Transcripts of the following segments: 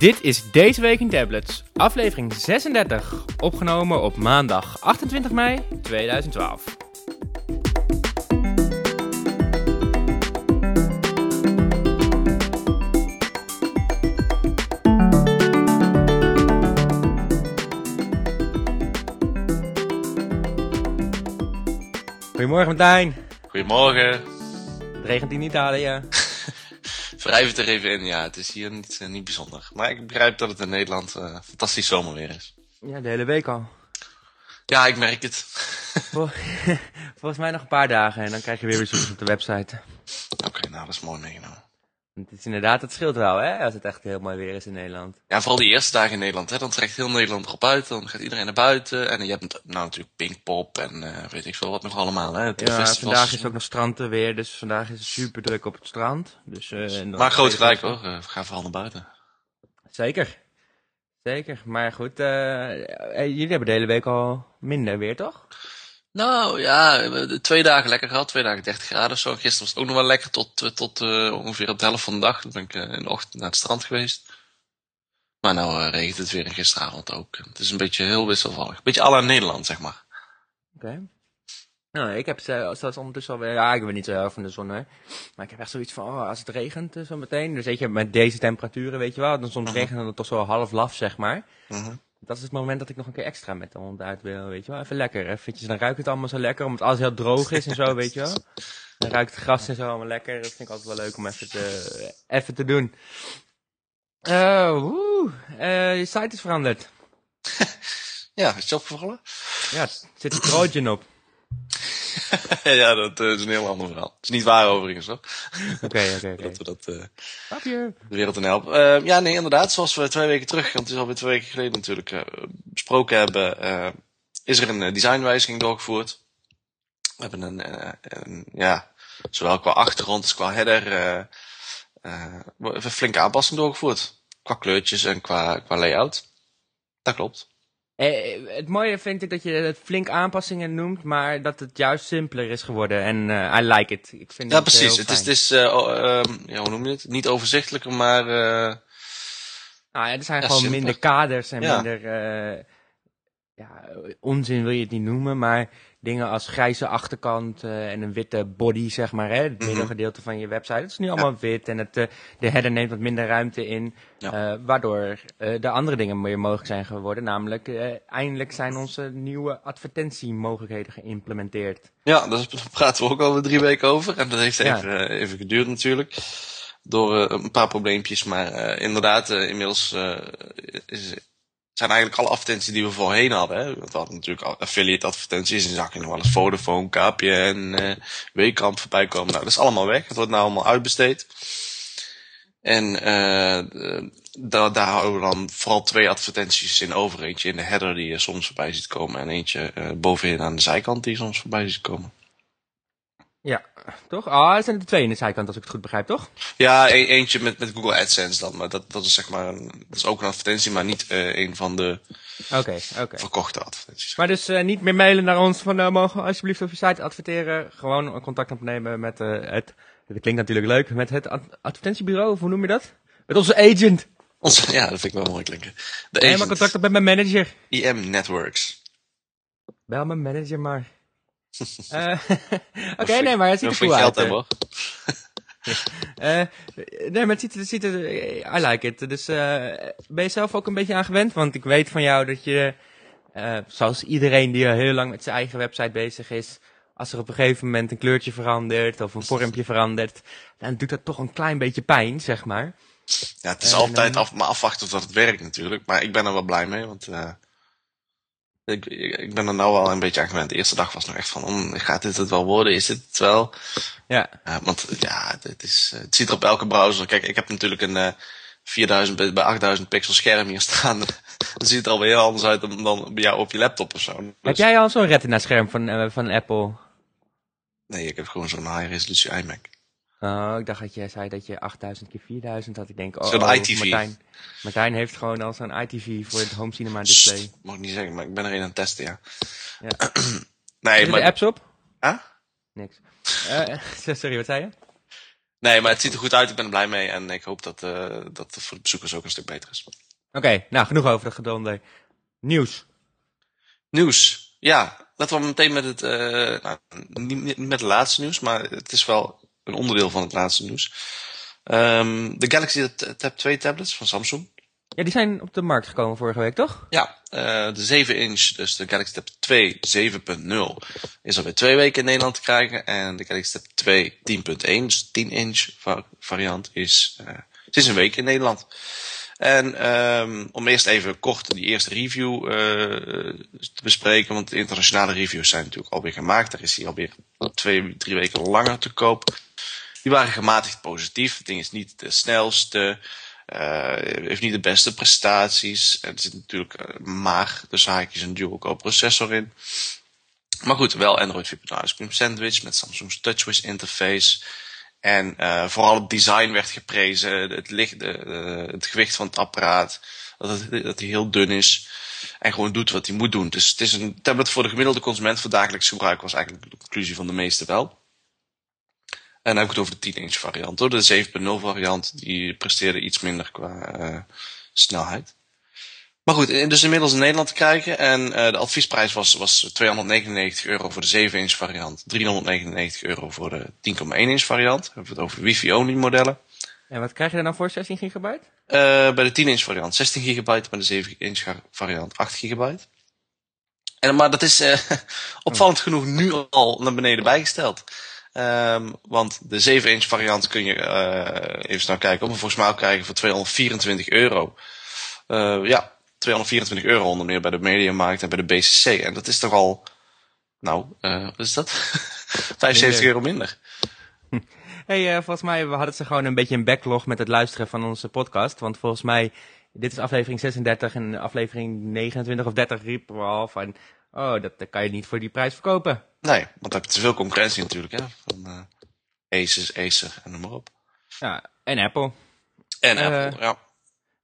Dit is Deze Week in Tablets, aflevering 36, opgenomen op maandag 28 mei 2012. Goedemorgen Martijn. Goedemorgen. Het regent in Italië. Wrijf het er even in, ja. Het is hier niet, eh, niet bijzonder. Maar ik begrijp dat het in Nederland eh, fantastisch zomerweer is. Ja, de hele week al. Ja, ik merk het. Vol- Volgens mij nog een paar dagen en dan krijg je weer bezoekers op de website. Oké, nou, dat is mooi meegenomen. Het is inderdaad, het scheelt wel hè, als het echt heel mooi weer is in Nederland. Ja, vooral die eerste dagen in Nederland, hè. Dan trekt heel Nederland erop uit. Dan gaat iedereen naar buiten. En je hebt nou natuurlijk Pinkpop en eh, weet ik veel wat nog allemaal, hè. Het Ja, festivals. vandaag is ook nog stranden weer, dus vandaag is het super druk op het strand. Dus, dan- Maar groot gelijk, hoor. Eh, we gaan vooral naar buiten. Zeker. Zeker, maar goed, jullie hebben de hele week al minder weer, toch? Nou, ja, twee dagen lekker gehad. Twee dagen 30 graden of zo. Gisteren was het ook nog wel lekker tot, eh, tot eh, ongeveer op de helft van de dag. Toen ben ik eh, in de ochtend naar het strand geweest. Maar nou regent het weer en gisteravond ook. Het is een beetje heel wisselvallig. Een beetje à la Nederland, zeg maar. Oké. Nou, ik heb ze- zelfs ondertussen alweer, ja, ik ben niet zo heel erg van de zon, hè. Maar ik heb echt zoiets van, oh, als het regent zo meteen. Dus weet je, met deze temperaturen, weet je wel, dan soms Mhm. regent het toch zo half laf, zeg maar. Mhm. Dat is het moment dat ik nog een keer extra met de hond uit wil, weet je wel. Even lekker, eventjes, dan ruikt het allemaal zo lekker, omdat alles heel droog is en zo, weet je wel. Dan ruikt het gras en zo allemaal lekker. Dat vind ik altijd wel leuk om even te, even te doen. Eh, woe, eh, je site is veranderd. Ja, is het opgevallen? Ja, er zit een trojan op. ja, dat eh, is een heel ander verhaal. Het is niet waar overigens, hoor. Oké, oké, oké. Dat we dat eh, de wereld in helpen. Eh, ja, nee, inderdaad. Zoals we twee weken terug, want het is alweer twee weken geleden natuurlijk, eh, besproken hebben, is er een designwijziging doorgevoerd. We hebben een, een ja, zowel qua achtergrond als qua header, een flinke aanpassing doorgevoerd. Qua kleurtjes en qua, qua layout. Dat klopt. Eh, het mooie vind ik dat je het flink aanpassingen noemt, maar dat het juist simpeler is geworden. En eh, I like it. Ik vind Ja, het precies. Het is, fijn. het is eh, oh, ehm, ja, hoe noem je het? Niet overzichtelijker, maar eh, Nou ja, er zijn Ja, gewoon minder kaders en minder... ja, onzin wil je het niet noemen, maar dingen als grijze achterkant eh, en een witte body, zeg maar, hè, het Mhm. middengedeelte van je website. Het is nu allemaal wit en het, eh, de header neemt wat minder ruimte in, Ja. eh, waardoor de andere dingen meer mogelijk zijn geworden. Namelijk, eindelijk zijn onze nieuwe advertentiemogelijkheden geïmplementeerd. Ja, daar praten we ook alweer drie weken over. En dat heeft even, even geduurd natuurlijk. Door een paar probleempjes. Maar inderdaad, inmiddels is, zijn eigenlijk alle advertenties die we voorheen hadden. Hè. Want we hadden natuurlijk affiliate advertenties. En zag je nog wel eens Vodafone, KPN, eh Weekamp voorbij komen. Nou, dat is allemaal weg. Het wordt nou allemaal uitbesteed. En eh, daar, daar houden we dan vooral twee advertenties in over. Eentje in de header die je soms voorbij ziet komen. En eentje eh, bovenin aan de zijkant die je soms voorbij ziet komen. Ja, toch? Ah, het zijn er twee in de zijkant, als ik het goed begrijp, toch? Ja, e- eentje met, met Google AdSense dan. Maar dat, dat is zeg maar een, dat is ook een advertentie, maar niet eh, een van de verkochte advertenties. Maar dus eh, niet meer mailen naar ons van, eh, mogen we alsjeblieft op je site adverteren. Gewoon contact opnemen met het, dat klinkt natuurlijk leuk, met het ad- advertentiebureau, of hoe noem je dat? Met onze agent. Onze, ja, dat vind ik wel mooi klinken. De maar agent, contact op met mijn manager. IM Networks. Bel mijn manager maar. Eh, Oké, nee, maar het ziet er geld uit. hebben eh. hoor. Eh, nee, maar het ziet, er- het ziet er, I like it. Dus eh, ben je zelf ook een beetje aan gewend? Want ik weet van jou dat je, eh, zoals iedereen die al heel lang met zijn eigen website bezig is, als er op een gegeven moment een kleurtje verandert of een vormpje verandert, dan doet dat toch een klein beetje pijn, zeg maar. Ja, het is altijd af, maar afwachten of dat het werkt natuurlijk. Maar ik ben er wel blij mee, want eh, ik, ik, ben er nou wel een beetje aan gewend. De eerste dag was nog echt van, mm, gaat dit het wel worden? Is dit het wel? Ja, Ja, want ja, het, is, eh, het ziet er op elke browser. Kijk, ik heb natuurlijk een eh 4000 bij bij 8000 pixel scherm hier staan. Dan ziet het er alweer heel anders uit dan, dan bij jou op je laptop of zo. heb Dus- jij al zo'n retina scherm van, eh, van Apple? Nee, ik heb gewoon zo'n high resolutie iMac. Oh, ik dacht dat jij zei dat je 8000 keer 4000 had. Ik denk, oh, oh, iTV. Martijn, Martijn heeft gewoon al zo'n ITV voor het home cinema display. Psst, Mag ik niet zeggen, maar ik ben er een aan het testen, ja. Ja. nee, maar... de apps op? Huh? Niks. Eh, sorry, wat zei je? Nee, maar het ziet er goed uit. Ik ben er blij mee. En ik hoop dat, uh, dat het voor de bezoekers ook een stuk beter is. Oké, nou genoeg over de gedonde. Nieuws. Nieuws. Ja, laten we meteen met het, uh, nou, niet, met het laatste nieuws, maar het is wel een onderdeel van het laatste nieuws. Um, de Galaxy Tab 2 tablets van Samsung. Ja, die zijn op de markt gekomen vorige week, toch? Ja, uh, de 7 inch, dus de Galaxy Tab 2 7.0, is alweer twee weken in Nederland te krijgen. En de Galaxy Tab 2 10.1, dus 10 inch variant, is uh, sinds een week in Nederland. En um, om eerst even kort die eerste review uh, te bespreken, want de internationale reviews zijn natuurlijk alweer gemaakt. Daar is hij alweer twee, drie weken langer te koop. Die waren gematigd positief. Het ding is niet de snelste, uh, heeft niet de beste prestaties. Er zit natuurlijk uh, maar de zaakjes een dual-core processor in. Maar goed, wel Android 4.0 Ice Cream Sandwich met Samsung's TouchWiz interface. En uh, vooral het design werd geprezen, het, licht, de, het gewicht van het apparaat, dat, het, dat hij heel dun is en gewoon doet wat hij moet doen. Dus het is een tablet voor de gemiddelde consument voor dagelijks gebruik, was eigenlijk de conclusie van de meeste wel. En dan heb ik het over de 10-inch variant. Hoor. De 7.0 variant die presteerde iets minder qua uh, snelheid. Maar goed, dus inmiddels in Nederland te krijgen. En uh, de adviesprijs was, was 299 euro voor de 7-inch variant. 399 euro voor de 10,1 inch variant. Dan hebben we het over wifi-only modellen. En wat krijg je er dan voor 16 gigabyte? Uh, bij de 10 inch variant 16 gigabyte, bij de 7 inch variant 8 gigabyte. En, maar dat is uh, opvallend oh. genoeg nu al naar beneden bijgesteld. Um, want de 7 inch variant kun je even snel kijken. Een volgens mij krijgen voor 224 euro. Ja, 224 euro onder meer bij de Mediamarkt en bij de BCC. En dat is toch al, nou, uh, wat is dat? 75 euro minder. Hey, uh, volgens mij we hadden ze gewoon een beetje een backlog met het luisteren van onze podcast. Want volgens mij, dit is aflevering 36 en aflevering 29 of 30 riepen we al van... Oh, dat, dat kan je niet voor die prijs verkopen. Nee, want dan heb je te veel concurrentie natuurlijk, hè. Van uh, Asus, Acer en noem maar op. Ja, en Apple. En Apple, ja.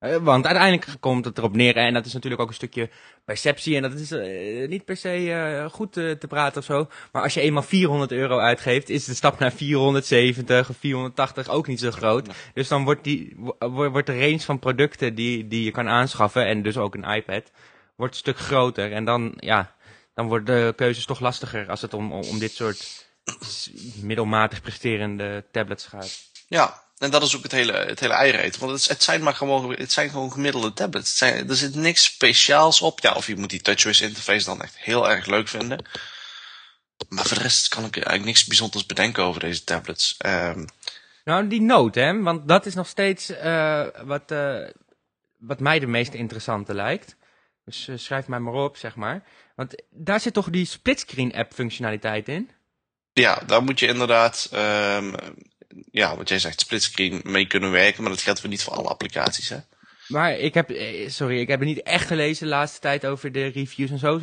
Uh, want uiteindelijk komt het erop neer, en dat is natuurlijk ook een stukje perceptie, en dat is uh, niet per se uh, goed te praten of zo. Maar als je eenmaal 400 euro uitgeeft, is de stap naar 470 of 480 ook niet zo groot. Dus dan wordt, die, wordt de range van producten die, die je kan aanschaffen, en dus ook een iPad, wordt een stuk groter. En dan, ja, dan worden de keuzes toch lastiger als het om, om dit soort middelmatig presterende tablets gaat. Ja, en dat is ook het hele, het hele eieren Want het, het, zijn maar gewoon, het zijn gewoon gemiddelde tablets. Het zijn, er zit niks speciaals op. Ja, of je moet die TouchWiz interface dan echt heel erg leuk vinden. Maar voor de rest kan ik eigenlijk niks bijzonders bedenken over deze tablets. Um, nou, die note, hè. Want dat is nog steeds uh, wat, uh, wat mij de meest interessante lijkt. Dus uh, schrijf mij maar op, zeg maar. Want daar zit toch die splitscreen app functionaliteit in? Ja, daar moet je inderdaad, um, ja, wat jij zegt, splitscreen mee kunnen werken. Maar dat geldt weer niet voor alle applicaties, hè. Maar ik heb, sorry, ik heb het niet echt gelezen de laatste tijd over de reviews en zo.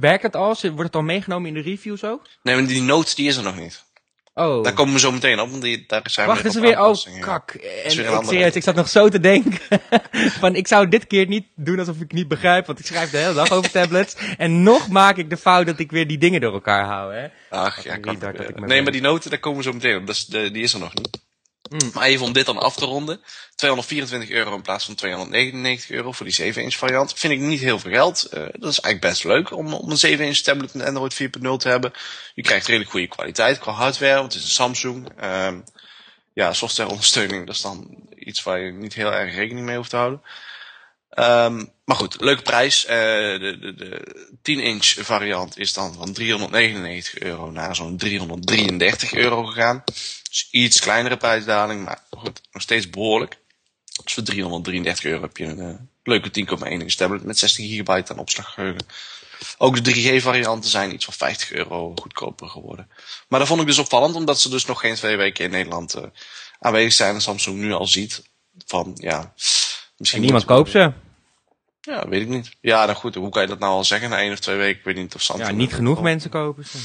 Werkt het al? Wordt het al meegenomen in de reviews ook? Nee, maar die notes die is er nog niet. Oh. Daar komen we zo meteen op, want die, daar zijn Wacht, we is er weer, oh, kak. En ik, serieus, ik zat nog zo te denken, van ik zou dit keer niet doen alsof ik niet begrijp, want ik schrijf de hele dag over tablets. En nog maak ik de fout dat ik weer die dingen door elkaar hou, hè. Ach, ja, kan dat ik Nee, maar die noten, daar komen we zo meteen op, dus de, die is er nog niet. Mm. Maar even om dit dan af te ronden. 224 euro in plaats van 299 euro voor die 7-inch variant. Vind ik niet heel veel geld. Uh, dat is eigenlijk best leuk om, om een 7-inch tablet met Android 4.0 te hebben. Je krijgt redelijk goede kwaliteit qua hardware, want het is een Samsung. Uh, ja, software ondersteuning, dat is dan iets waar je niet heel erg rekening mee hoeft te houden. Um, maar goed, leuke prijs. Uh, de, de, de 10-inch variant is dan van 399 euro naar zo'n 333 euro gegaan. Dus iets kleinere prijsdaling, maar goed, nog steeds behoorlijk. Dus voor 333 euro heb je een uh, leuke 10,1 inch tablet met 16 gigabyte aan opslaggeheugen. Ook de 3G varianten zijn iets van 50 euro goedkoper geworden. Maar dat vond ik dus opvallend, omdat ze dus nog geen twee weken in Nederland uh, aanwezig zijn. En Samsung nu al ziet van, ja... Misschien en niemand koopt ze. Ja, weet ik niet. Ja, dan goed. Hoe kan je dat nou al zeggen na één of twee weken? Ik weet niet of Samsung... Ja, niet genoeg mensen kopen ze.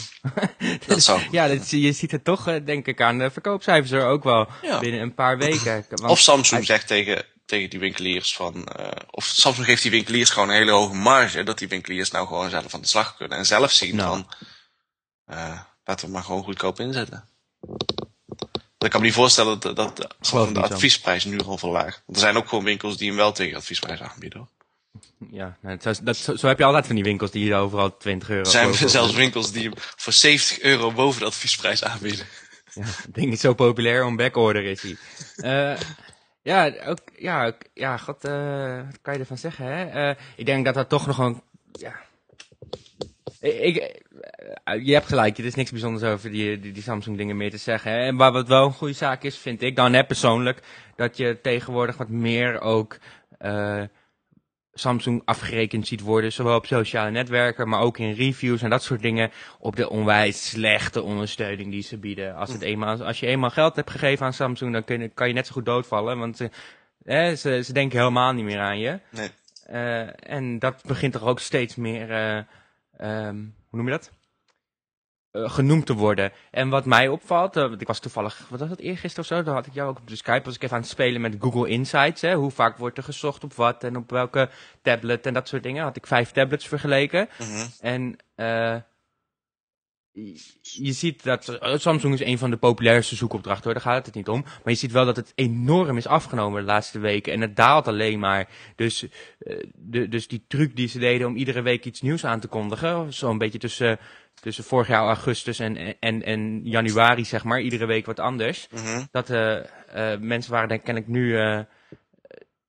dat zou... ja, dat, je ziet het toch, eh, denk ik, aan de verkoopcijfers er ook wel ja. binnen een paar weken. Want of Samsung zegt tegen, tegen die winkeliers van... Uh, of Samsung geeft die winkeliers gewoon een hele hoge marge. Dat die winkeliers nou gewoon zelf aan de slag kunnen. En zelf zien nou. van... Uh, laten we maar gewoon goedkoop inzetten. Ik kan me niet voorstellen dat, dat de, niet adviesprijs nu al verlaagt. Want er zijn ook gewoon winkels die hem wel tegen adviesprijs aanbieden. hoor. Ja, dat, zo, heb je altijd van die winkels die overal 20 euro Er zijn kopen. zelfs winkels die hem voor 70 euro boven de adviesprijs aanbieden. Ja, het ding is zo populair om backorder is hij. Eh, ja, ook, ja, ook- ja, god, eh, wat kan je ervan zeggen, hè? Eh, ik denk dat dat toch nog een, ja... Ik, ik- je hebt gelijk, er is niks bijzonders over die, die, die Samsung dingen meer te zeggen. En waar wat wel een goede zaak is, vind ik dan hè, persoonlijk, dat je tegenwoordig wat meer ook eh, Samsung afgerekend ziet worden, zowel op sociale netwerken, maar ook in reviews en dat soort dingen, op de onwijs slechte ondersteuning die ze bieden. Als, het eenmaal, als je eenmaal geld hebt gegeven aan Samsung, dan kun je, kan je net zo goed doodvallen, want ze, ze, ze denken helemaal niet meer aan je. Nee. Eh, en dat begint toch ook steeds meer, eh, ehm, hoe noem je dat? Eh, genoemd te worden. En wat mij opvalt, eh, want ik was toevallig, wat was dat eergisteren of zo? Dan had ik jou ook op de Skype, was ik even aan het spelen met Google Insights. Hè? Hoe vaak wordt er gezocht op wat en op welke tablet en dat soort dingen. Had ik vijf tablets vergeleken. Mhm. En eh, je- je ziet dat Samsung is een van de populairste zoekopdrachten hoor, daar gaat het niet om. Maar je ziet wel dat het enorm is afgenomen de laatste weken en het daalt alleen maar. Dus, de, dus die truc die ze deden om iedere week iets nieuws aan te kondigen, zo'n beetje tussen, tussen vorig jaar augustus en, en, en januari zeg maar, iedere week wat anders. Mhm. Dat eh, mensen waren denk ik nu, eh,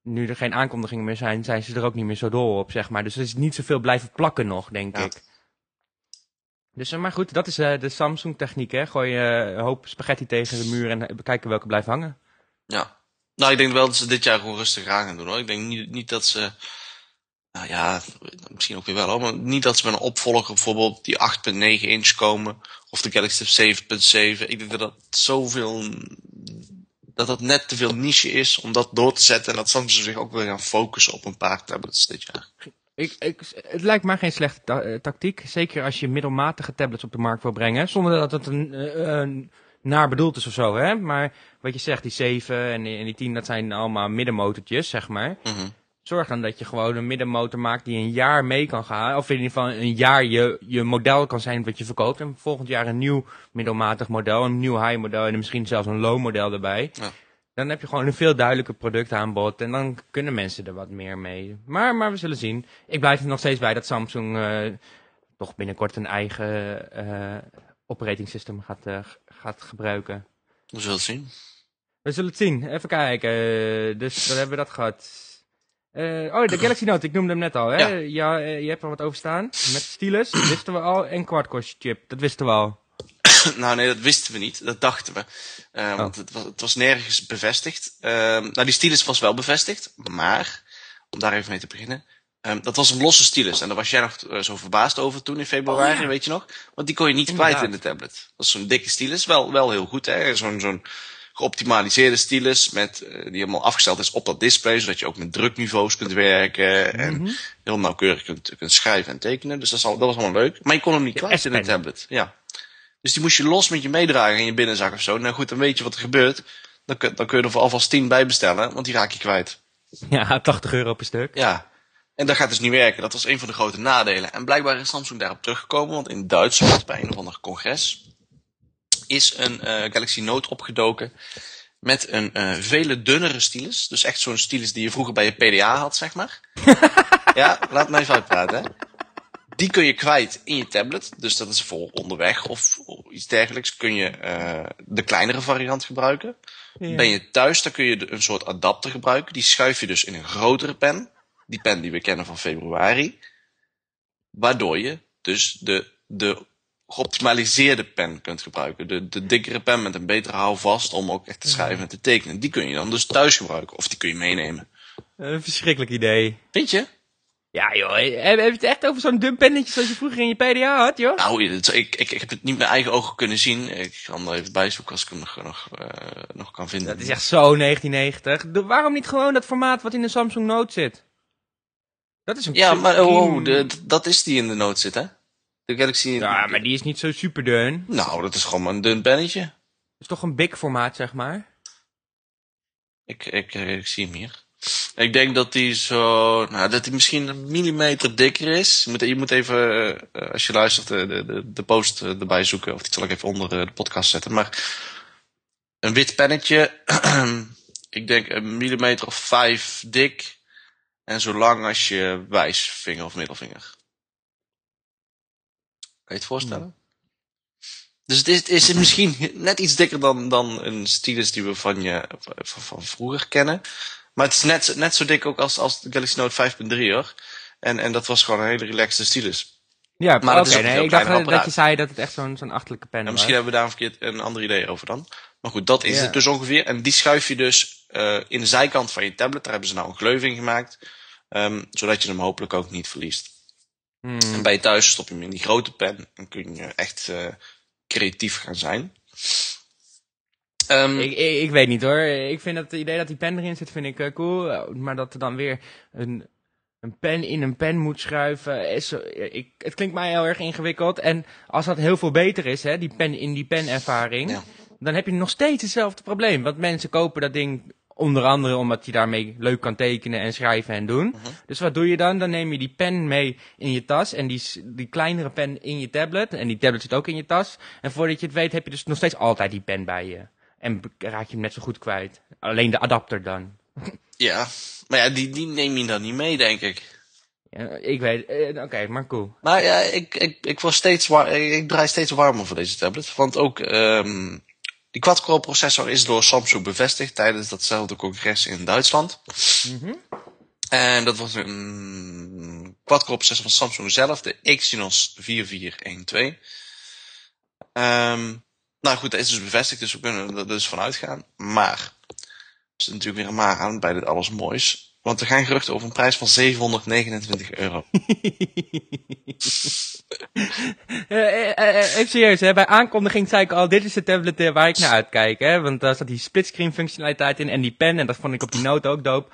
nu er geen aankondigingen meer zijn, zijn ze er ook niet meer zo dol op zeg maar. Dus er is niet zoveel blijven plakken nog, denk Ja. ik. Dus, maar goed, dat is de Samsung techniek, hè. Gooi je een hoop spaghetti tegen de muur en bekijken welke blijft hangen. Ja. Nou, ik denk wel dat ze dit jaar gewoon rustig aan gaan doen hoor. Ik denk niet, niet dat ze. Nou ja, misschien ook weer wel hoor. Maar niet dat ze met een opvolger bijvoorbeeld die 8.9 inch komen. Of de Galaxy 7.7. Ik denk dat dat zoveel. Dat dat net te veel niche is om dat door te zetten. En dat Samsung zich ook wil gaan focussen op een paar tablets dit jaar. Ik, ik, het lijkt mij geen slechte ta- eh, tactiek. Zeker als je middelmatige tablets op de markt wil brengen. Zonder dat het een, eh, een naar bedoeld is of zo, hè. Maar wat je zegt, die 7 en die, en die 10, dat zijn allemaal middenmotortjes, zeg maar. Mhm. Zorg dan dat je gewoon een middenmotor maakt die een jaar mee kan gaan. Of in ieder geval een jaar je, je model kan zijn wat je verkoopt. En volgend jaar een nieuw middelmatig model, een nieuw high model en misschien zelfs een low model erbij. Ja. Dan heb je gewoon een veel duidelijker productaanbod en dan kunnen mensen er wat meer mee. Maar, maar we zullen zien. Ik blijf er nog steeds bij dat Samsung eh, toch binnenkort een eigen eh operating system gaat, eh, gaat gebruiken. We zullen het zien. We zullen het zien. Even kijken. Dus dan hebben we dat gehad. Eh, oh, de Galaxy Note, ik noemde hem net al. Hè? Ja. Ja. eh, je hebt er wat over staan. Met stylus, dat wisten we al. En quad-core chip, dat wisten we al. nou nee, dat wisten we niet. Dat dachten we. Eh, Want het was, het was nergens bevestigd. Ehm, nou, die stylus was wel bevestigd. Maar, om daar even mee te beginnen. ehm, dat was een losse stylus. En daar was jij nog zo verbaasd over toen in februari, Oh, ja. weet je nog? Want die kon je niet Inderdaad. kwijt in de tablet. Dat is zo'n dikke stylus. Wel, wel heel goed, hè? Zo'n zo'n geoptimaliseerde stylus. Met, eh, die helemaal afgesteld is op dat display. Zodat je ook met drukniveaus kunt werken. En Mhm. heel nauwkeurig kunt, kunt schrijven en tekenen. Dus dat, is al, dat was allemaal leuk. Maar je kon hem niet kwijt in de S-pen. tablet. Ja. Dus die moest je los met je meedragen in je binnenzak of zo. Nou goed, dan weet je wat er gebeurt. Dan kun, dan kun je er voor alvast 10 bij bestellen, want die raak je kwijt. Ja, 80 euro per stuk. Ja. En dat gaat dus niet werken. Dat was een van de grote nadelen. En blijkbaar is Samsung daarop teruggekomen, want in Duitsland, bij een of ander congres, is een eh, Galaxy Note opgedoken met een eh, vele dunnere stylus. Dus echt zo'n stylus die je vroeger bij je PDA had, zeg maar. ja, laat mij even uitpraten, hè. Die kun je kwijt in je tablet. Dus dat is voor onderweg of iets dergelijks. Kun je eh, de kleinere variant gebruiken. Ja. Ben je thuis, dan kun je de- een soort adapter gebruiken. Die schuif je dus in een grotere pen. Die pen die we kennen van februari. Waardoor je dus de, de geoptimaliseerde pen kunt gebruiken. De, de dikkere pen met een betere houvast om ook echt te schrijven en te tekenen. Die kun je dan dus thuis gebruiken. Of die kun je meenemen. Een verschrikkelijk idee. Vind je? Ja joh, heb, je het echt over zo'n dun pennetje zoals je vroeger in je PDA had joh? Nou, ik, ik, ik heb het niet met eigen ogen kunnen zien. Ik kan er even bijzoeken als ik hem nog, nog, eh, nog kan vinden. Dat is echt zo 1990. De- waarom niet gewoon dat formaat wat in de Samsung Note zit? Dat is een Ja, maar oh, oh, de, dat is die in de note zit, hè? De Galaxy... Ja, maar die is niet zo super dun. Nou, dat is gewoon maar een dun pennetje. Het is toch een big formaat, zeg maar. Ik, ik, eh, ik zie hem hier. Ik denk dat die zo... Nou, dat die misschien een millimeter dikker is. Je moet, je moet even, eh, als je luistert, de, de, de, de post eh, erbij zoeken. Of die zal ik even onder eh, de podcast zetten. Maar een wit pennetje. ik denk een millimeter of vijf dik. En zo lang als je wijsvinger of middelvinger. Kan je het voorstellen? Dus het is, het is misschien net iets dikker dan, dan een stylus die we van, je, van, van vroeger kennen. Maar het is net, net zo dik ook als, als de Galaxy Note 5.3 hoor. En, en dat was gewoon een hele relaxte stylus. Ja, Maar oké. nee, ik dacht dat je zei dat het echt zo'n zo'n achterlijke pen En was. misschien hebben we daar een, verkeerd, een ander idee over dan. Maar goed, dat is het dus ongeveer. En die schuif je dus eh, in de zijkant van je tablet. Daar hebben ze nou een gleuf in gemaakt. ehm, zodat je hem hopelijk ook niet verliest. Hmm. En bij je thuis stop je hem in die grote pen. En kun je echt eh, creatief gaan zijn. Ehm, Ik, ik, ik weet niet hoor. Ik vind het idee dat die pen erin zit, vind ik eh, cool. Eh, Maar dat er dan weer een, een pen in een pen moet schuiven, is, ik, het klinkt mij heel erg ingewikkeld. En als dat heel veel beter is, hè, die pen in die pen ervaring, Ja. dan heb je nog steeds hetzelfde probleem. Want mensen kopen dat ding onder andere omdat je daarmee leuk kan tekenen en schrijven en doen. Mhm. Dus wat doe je dan? Dan neem je die pen mee in je tas en die, die kleinere pen in je tablet. En die tablet zit ook in je tas. En voordat je het weet heb je dus nog steeds altijd die pen bij je. En raak je hem net zo goed kwijt. Alleen de adapter dan. Ja, maar ja, die, die neem je dan niet mee, denk ik. Ja, ik weet, eh, oké, maar cool. Maar ja, ik, ik, ik, word steeds ik draai steeds warmer voor deze tablet. Want ook ehm, die quad-core processor is door Samsung bevestigd tijdens datzelfde congres in Duitsland. Mhm. En dat was een quad-core processor van Samsung zelf, de Exynos 4412. Ehm nou goed, dat is dus bevestigd, dus we kunnen er dus van uitgaan. Maar, er zit natuurlijk weer een maar aan bij dit alles moois. Want er gaan geruchten over een prijs van 729 euro. Eh, eh, eh, even serieus, hè. bij aankondiging zei ik al, dit is de tablet waar ik naar uitkijk. Hè? Want daar zat die splitscreen functionaliteit in en die pen. En dat vond ik op die note ook dope.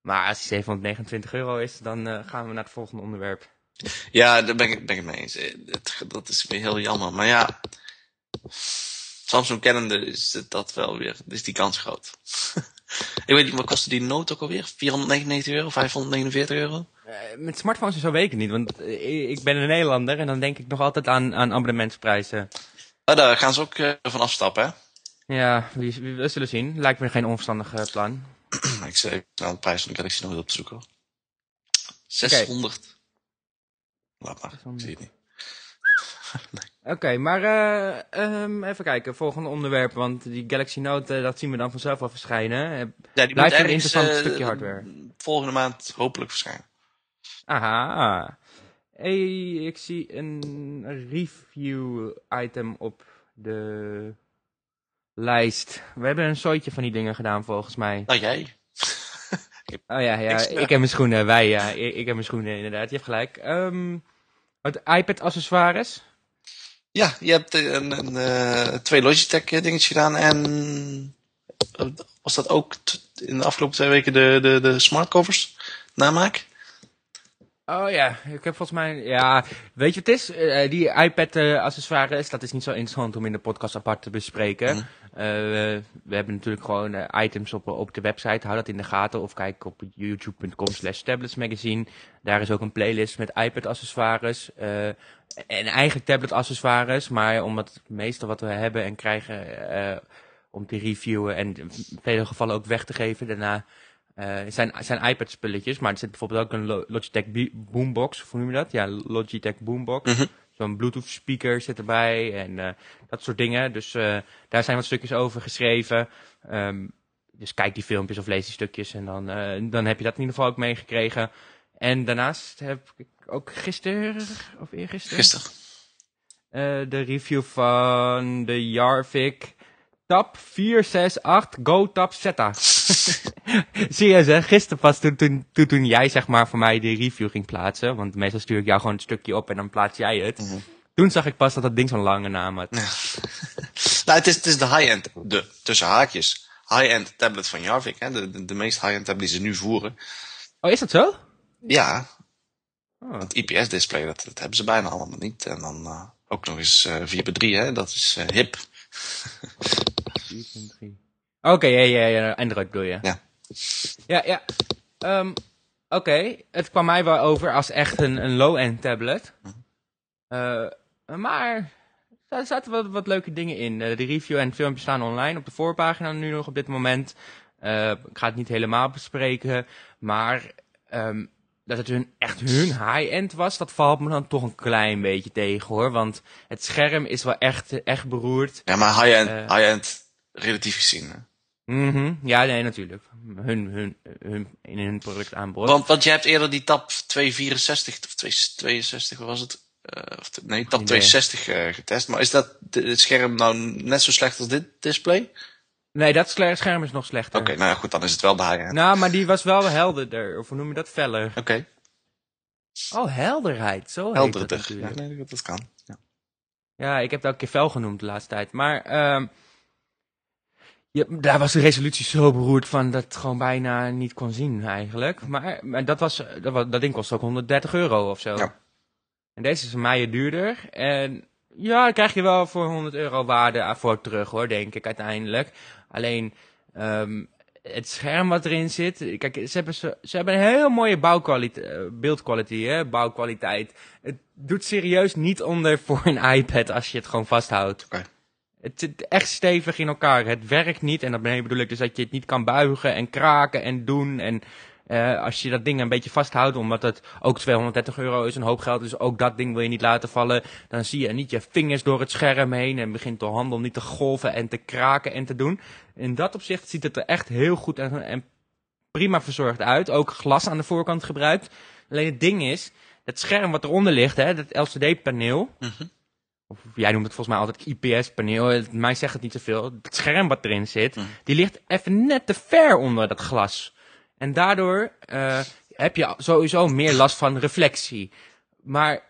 Maar als die 729 euro is, dan gaan we naar het volgende onderwerp. Ja, daar ben ik, ben ik mee eens. Dat is weer heel jammer. Maar ja, Samsung kennende is dat wel weer. Is die kans groot. ik weet niet, wat kostte die Note ook alweer? 499 euro? 549 euro? Eh, met smartphones en zo weet ik het niet, want eh, ik ben een Nederlander en dan denk ik nog altijd aan, aan abonnementsprijzen. Oh, daar gaan ze ook eh, van afstappen, hè? Ja, we zullen zien. Lijkt me geen onverstandig plan. ik even aan de prijs van de Galaxy Note op te zoeken. hoor. 600. Laat maar, ik zie het niet. Oké, maar eh, ehm, even kijken, volgende onderwerp, want die Galaxy Note, eh, dat zien we dan vanzelf wel verschijnen. Eh, Ja, die Blijft moet een interessant stukje hardware. Volgende maand hopelijk verschijnen. Aha. Hey, ik zie een review item op de lijst. We hebben een soortje van die dingen gedaan volgens mij. Nou, jij. Oh ja, ja, Ik- heb mijn schoenen, wij ja, ik, ik heb mijn schoenen inderdaad, je hebt gelijk. Ehm het iPad accessoires. Ja, je hebt eh, een, een, eh, twee Logitech eh, dingetjes gedaan en was dat ook in de afgelopen twee weken de, de, de smartcovers namaak? Oh ja, ik heb volgens mij, ja, weet je wat het is? Die iPad accessoires, dat is niet zo interessant om in de podcast apart te bespreken. Mhm. Eh, we, hebben natuurlijk gewoon eh, items op, op de website, hou dat in de gaten. Of kijk op youtube.com slash tabletsmagazine. Daar is ook een playlist met iPad accessoires. eh, en eigenlijk tablet accessoires, maar omdat het meeste wat we hebben en krijgen om te reviewen en in vele gevallen ook weg te geven daarna... zijn, zijn iPad spulletjes, maar er zit bijvoorbeeld ook een Lo- Logitech Boombox, hoe noem je dat? Ja, Logitech Boombox. Mhm. Zo'n Bluetooth speaker zit erbij en eh, dat soort dingen. Dus eh, daar zijn wat stukjes over geschreven. Ehm, dus kijk die filmpjes of lees die stukjes en dan, eh, dan heb je dat in ieder geval ook meegekregen. En daarnaast heb ik ook gisteren, of eergisteren, Gisteren. de review van de Jarvik Tab 468 Go Tab Zeta. Serieus hè, gisteren pas toen, toen, toen, toen jij zeg maar voor mij de review ging plaatsen, want meestal stuur ik jou gewoon een stukje op en dan plaats jij het. Mhm. Toen zag ik pas dat dat ding zo'n lange naam had. Nou, het is, het is de high-end, de, tussen haakjes, high-end tablet van Jarvik. Hè? De, de, de meest high-end tablet die ze nu voeren. Oh, is dat zo? Ja, Oh. het IPS-display, dat, dat hebben ze bijna allemaal niet. En dan eh, ook nog eens eh 4 x 3 hè? dat is eh, hip. 4.3. Oké, ja, ja, ja, Android bedoel je? Ja. Ja, ja. Ehm, Oké, het kwam mij wel over als echt een, een low-end tablet. Mhm. Eh, maar Daar zaten wat, wat leuke dingen in. Eh, de review en het filmpje staan online op de voorpagina nu nog op dit moment. Eh, ik ga het niet helemaal bespreken, maar ehm, dat het hun, echt hun high-end was, dat valt me dan toch een klein beetje tegen hoor. Want het scherm is wel echt, echt beroerd. Ja, maar high-end, Eh. high-end relatief gezien. hè. Mhm, Ja, nee, natuurlijk. Hun, hun, hun, in hun productaanbod. Want, want je hebt eerder die TAP 264 of 262, wat was het? Eh, of, nee, TAP idee. 260 eh, getest. Maar is dat het scherm nou net zo slecht als dit display? Nee, dat scher- scherm is nog slechter. Oké, nou ja, goed, dan is het wel de high-end. Nou, maar die was wel helderder. Of hoe noem je dat? Feller. Oké, Oh, helderheid. Zo heet dat helderder. Ja, nee, dat- dat kan. Ja. Ja, ik heb het elke keer fel genoemd de laatste tijd. Maar ehm ja, daar was de resolutie zo beroerd van dat het gewoon bijna niet kon zien eigenlijk. Maar, maar dat, was, dat, was, dat ding kost ook 130 euro of zo. Ja. En deze is een mij duurder. En ja, dan krijg je wel voor 100 euro waarde voor terug hoor, denk ik uiteindelijk. Alleen ehm, het scherm wat erin zit. Kijk, ze hebben, ze, ze hebben een heel mooie bouwkwaliteit, beeldkwaliteit, hè, bouwkwaliteit. Het doet serieus niet onder voor een iPad als je het gewoon vasthoudt. Oké. Het zit echt stevig in elkaar. Het werkt niet. En daarmee bedoel ik dus dat je het niet kan buigen en kraken en doen. En eh, als je dat ding een beetje vasthoudt, omdat het ook 230 euro is, een hoop geld, dus ook dat ding wil je niet laten vallen. Dan zie je niet je vingers door het scherm heen en begint de handel niet te golven en te kraken en te doen. In dat opzicht ziet het er echt heel goed en, en prima verzorgd uit. Ook glas aan de voorkant gebruikt. Alleen het ding is, het scherm wat eronder ligt, hè, dat LCD-paneel. Mhm. Of jij noemt het volgens mij altijd IPS-paneel. Mij zegt het niet zoveel. Het scherm wat erin zit, Mhm. die ligt even net te ver onder dat glas. En daardoor eh, heb je sowieso meer last van reflectie. Maar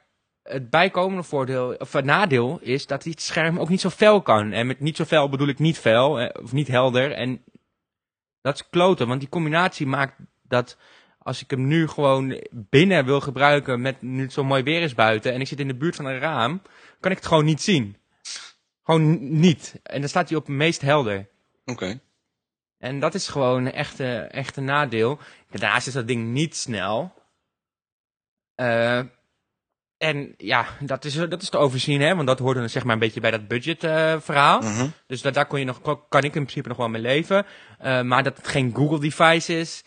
het bijkomende voordeel, of nadeel is dat het scherm ook niet zo fel kan. En met niet zo fel bedoel ik niet fel, eh, of niet helder. En dat is kloten, want die combinatie maakt dat als ik hem nu gewoon binnen wil gebruiken met nu het zo mooi weer is buiten en ik zit in de buurt van een raam, kan ik het gewoon niet zien. Gewoon niet. En dan staat hij op meest helder. Oké. En dat is gewoon echt, eh, echt een nadeel. Daarnaast is dat ding niet snel. Eh, en ja, dat is, dat is te overzien, hè? Want dat hoorde dan zeg maar een beetje bij dat budgetverhaal. verhaal. Mhm. Dus daar, daar kon je nog, kan ik in principe nog wel mee leven. Eh, maar dat het geen Google device is,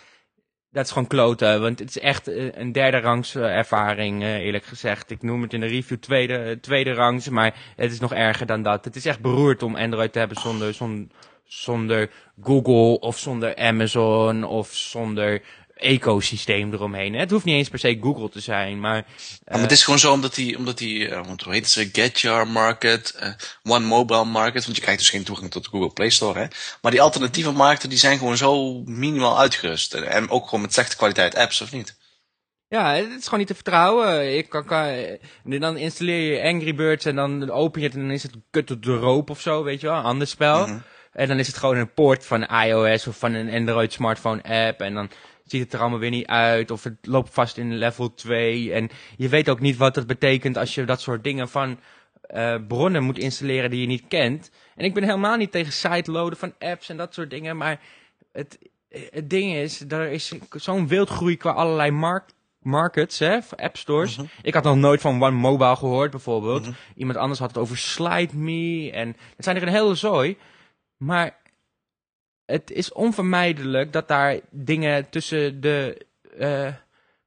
dat is gewoon kloten. Want het is echt eh, een derde rangs ervaring, eerlijk gezegd. Ik noem het in de review tweede, tweede rangs, maar het is nog erger dan dat. Het is echt beroerd om Android te hebben zonder, zonder, zonder Google of zonder Amazon of zonder ecosysteem eromheen. hè. Het hoeft niet eens per se Google te zijn, maar... Ja, maar het is gewoon zo omdat die, omdat die eh, want hoe heet ze, Get Your Market, eh, One Mobile Market, want je krijgt dus geen toegang tot de Google Play Store, hè. Maar die alternatieve markten, die zijn gewoon zo minimaal uitgerust. En, en ook gewoon met slechte kwaliteit apps, of niet? Ja, het is gewoon niet te vertrouwen. Ik kan, kan, eh, dan installeer je Angry Birds en dan open je het en dan is het kut op de roop of zo, weet je wel, een ander spel. Mhm. En dan is het gewoon een poort van iOS of van een Android smartphone app en dan ziet het er allemaal weer niet uit of het loopt vast in level 2 en je weet ook niet wat het betekent als je dat soort dingen van eh, bronnen moet installeren die je niet kent. En ik ben helemaal niet tegen siteloaden van apps en dat soort dingen, maar het, het ding is, er is zo'n wildgroei qua allerlei markt, markets, hè, app stores. Mhm. Ik had nog nooit van One Mobile gehoord, bijvoorbeeld. Mhm. Iemand anders had het over Slide Me. En het zijn er een hele zooi. Maar het is onvermijdelijk dat daar dingen tussen de eh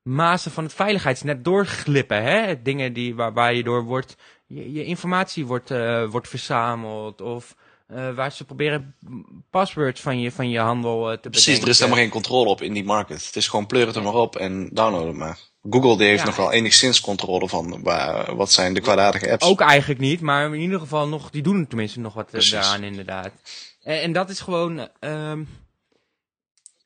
mazen van het veiligheidsnet doorglippen. Hè? Dingen die, waar, waar je door wordt, je, je informatie wordt, eh, wordt verzameld. Of eh, waar ze proberen passwords van je, van je handel eh, te Precies, er is helemaal geen controle op in die market. Het is gewoon pleur het er maar op en download het maar. Google die heeft Ja. nog wel enigszins controle van waar, wat zijn de kwaadaardige apps. Ook eigenlijk niet, maar in ieder geval nog, die doen tenminste nog wat eh, Precies. daaraan inderdaad. En, en dat is gewoon, ehm,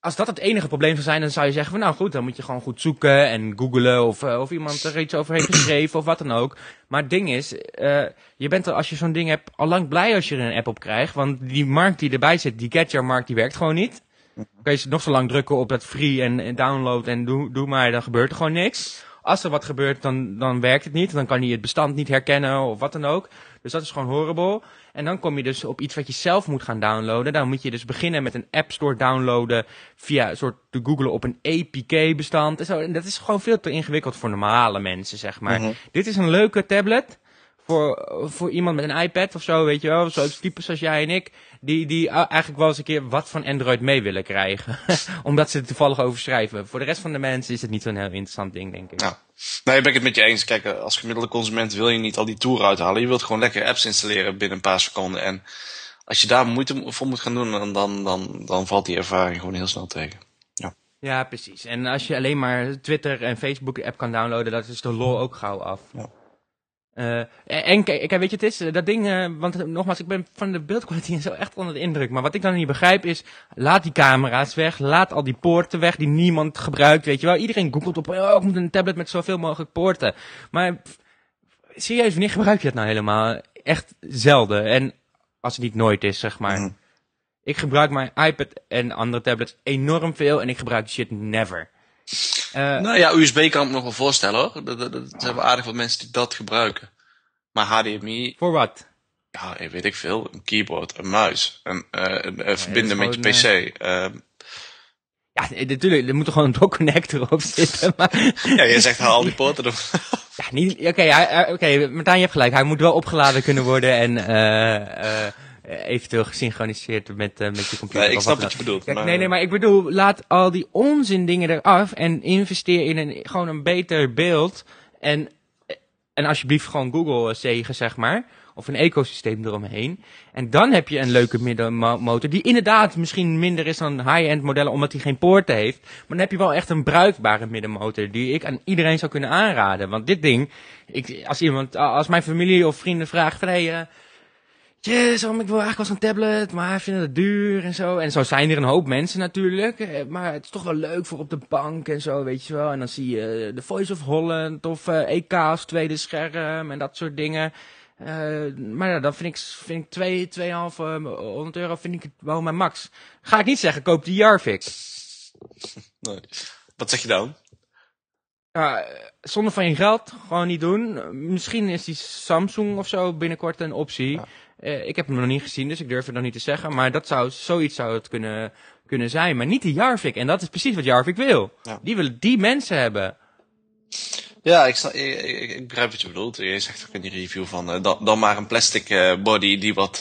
als dat het enige probleem zou zijn, dan zou je zeggen van nou goed, dan moet je gewoon goed zoeken en googlen of, eh, of iemand er iets over heeft geschreven of wat dan ook. Maar het ding is, eh, je bent er als je zo'n ding hebt al lang blij als je er een app op krijgt, want die markt die erbij zit, die Getjar markt, die werkt gewoon niet. Kan je ze nog zo lang drukken op dat free en, en download en doe, doe maar, dan gebeurt er gewoon niks. Als er wat gebeurt, dan, dan werkt het niet. Dan kan hij het bestand niet herkennen of wat dan ook. Dus dat is gewoon horrible. En dan kom je dus op iets wat je zelf moet gaan downloaden. Dan moet je dus beginnen met een App Store downloaden via een soort te googlen op een APK-bestand. En zo. En dat is gewoon veel te ingewikkeld voor normale mensen, zeg maar. Mhm. Dit is een leuke tablet voor, voor iemand met een iPad of zo, weet je wel, zo'n types als jij en ik, die, die eigenlijk wel eens een keer wat van Android mee willen krijgen. Omdat ze er toevallig over schrijven. Voor de rest van de mensen is het niet zo'n heel interessant ding, denk ik. Ja. Nee, ben ik het met je eens. Kijk, als gemiddelde consument wil je niet al die tour uithalen. Je wilt gewoon lekker apps installeren binnen een paar seconden. En als je daar moeite voor moet gaan doen, dan, dan, dan, dan valt die ervaring gewoon heel snel tegen. Ja. ja, precies. En als je alleen maar Twitter en Facebook app kan downloaden, dat is de lol ook gauw af. Ja. Uh, en kijk, weet je, het is dat ding, uh, want nogmaals, ik ben van de beeldkwaliteit zo echt onder de indruk. Maar wat ik dan niet begrijp is, laat die camera's weg, laat al die poorten weg die niemand gebruikt, weet je wel. Iedereen googelt op, oh, ik moet een tablet met zoveel mogelijk poorten. Maar pff, serieus, wanneer gebruik je het nou helemaal? Echt zelden. En als het niet nooit is, zeg maar. Mm. Ik gebruik mijn iPad en andere tablets enorm veel en ik gebruik shit never. Uh, nou ja, USB kan ik me nog wel voorstellen hoor. Dat, dat, dat zijn wel aardig wat mensen die dat gebruiken. Maar HDMI... Voor wat? Ja, weet ik veel. Een keyboard, een muis, een, uh, verbinden met je PC. Uh, ja, natuurlijk, er moet er gewoon een dock-connector op zitten. Maar... ja, je zegt haal al die poorten erop. ja, niet... Oké, okay, okay, Martijn, je hebt gelijk. Hij moet wel opgeladen kunnen worden en... Eh, eventueel gesynchroniseerd met, uh, met je computer. Nee, ik snap wat je bedoelt. maar... Nee, nee, maar ik bedoel, laat al die onzin dingen eraf en investeer in een, gewoon een beter beeld. En, en alsjeblieft gewoon Google zegen, zeg maar. Of een ecosysteem eromheen. En dan heb je een leuke middenmotor. Die inderdaad misschien minder is dan high-end modellen. Omdat hij geen poorten heeft. Maar dan heb je wel echt een bruikbare middenmotor. Die ik aan iedereen zou kunnen aanraden. Want dit ding. Ik, als iemand, als mijn familie of vrienden vraagt van hey, uh, yes, ik wil eigenlijk wel zo'n tablet, maar ik vind het duur en zo. En zo zijn er een hoop mensen natuurlijk. Eh, maar het is toch wel leuk voor op de bank en zo, weet je wel. En dan zie je de Voice of Holland of uh, EK als tweede scherm en dat soort dingen. Uh, maar ja, dan vind ik, vind ik 2, 2,5 100 euro vind ik het wel mijn max. Ga ik niet zeggen, koop die Jarvik. Nee. Wat zeg je dan? Ja, zonder van je geld, gewoon niet doen. Misschien is die Samsung of zo binnenkort een optie. Ja. Uh, ik heb hem nog niet gezien, dus ik durf het nog niet te zeggen. Maar dat zou, zoiets zou het kunnen, kunnen zijn. Maar niet die Jarvik. En dat is precies wat Jarvik wil. Ja. Die willen die mensen hebben. Ja, ik, ik, ik, ik, begrijp wat je bedoelt. Je zegt ook in die review van uh, dan, dan, maar een plastic uh, body die wat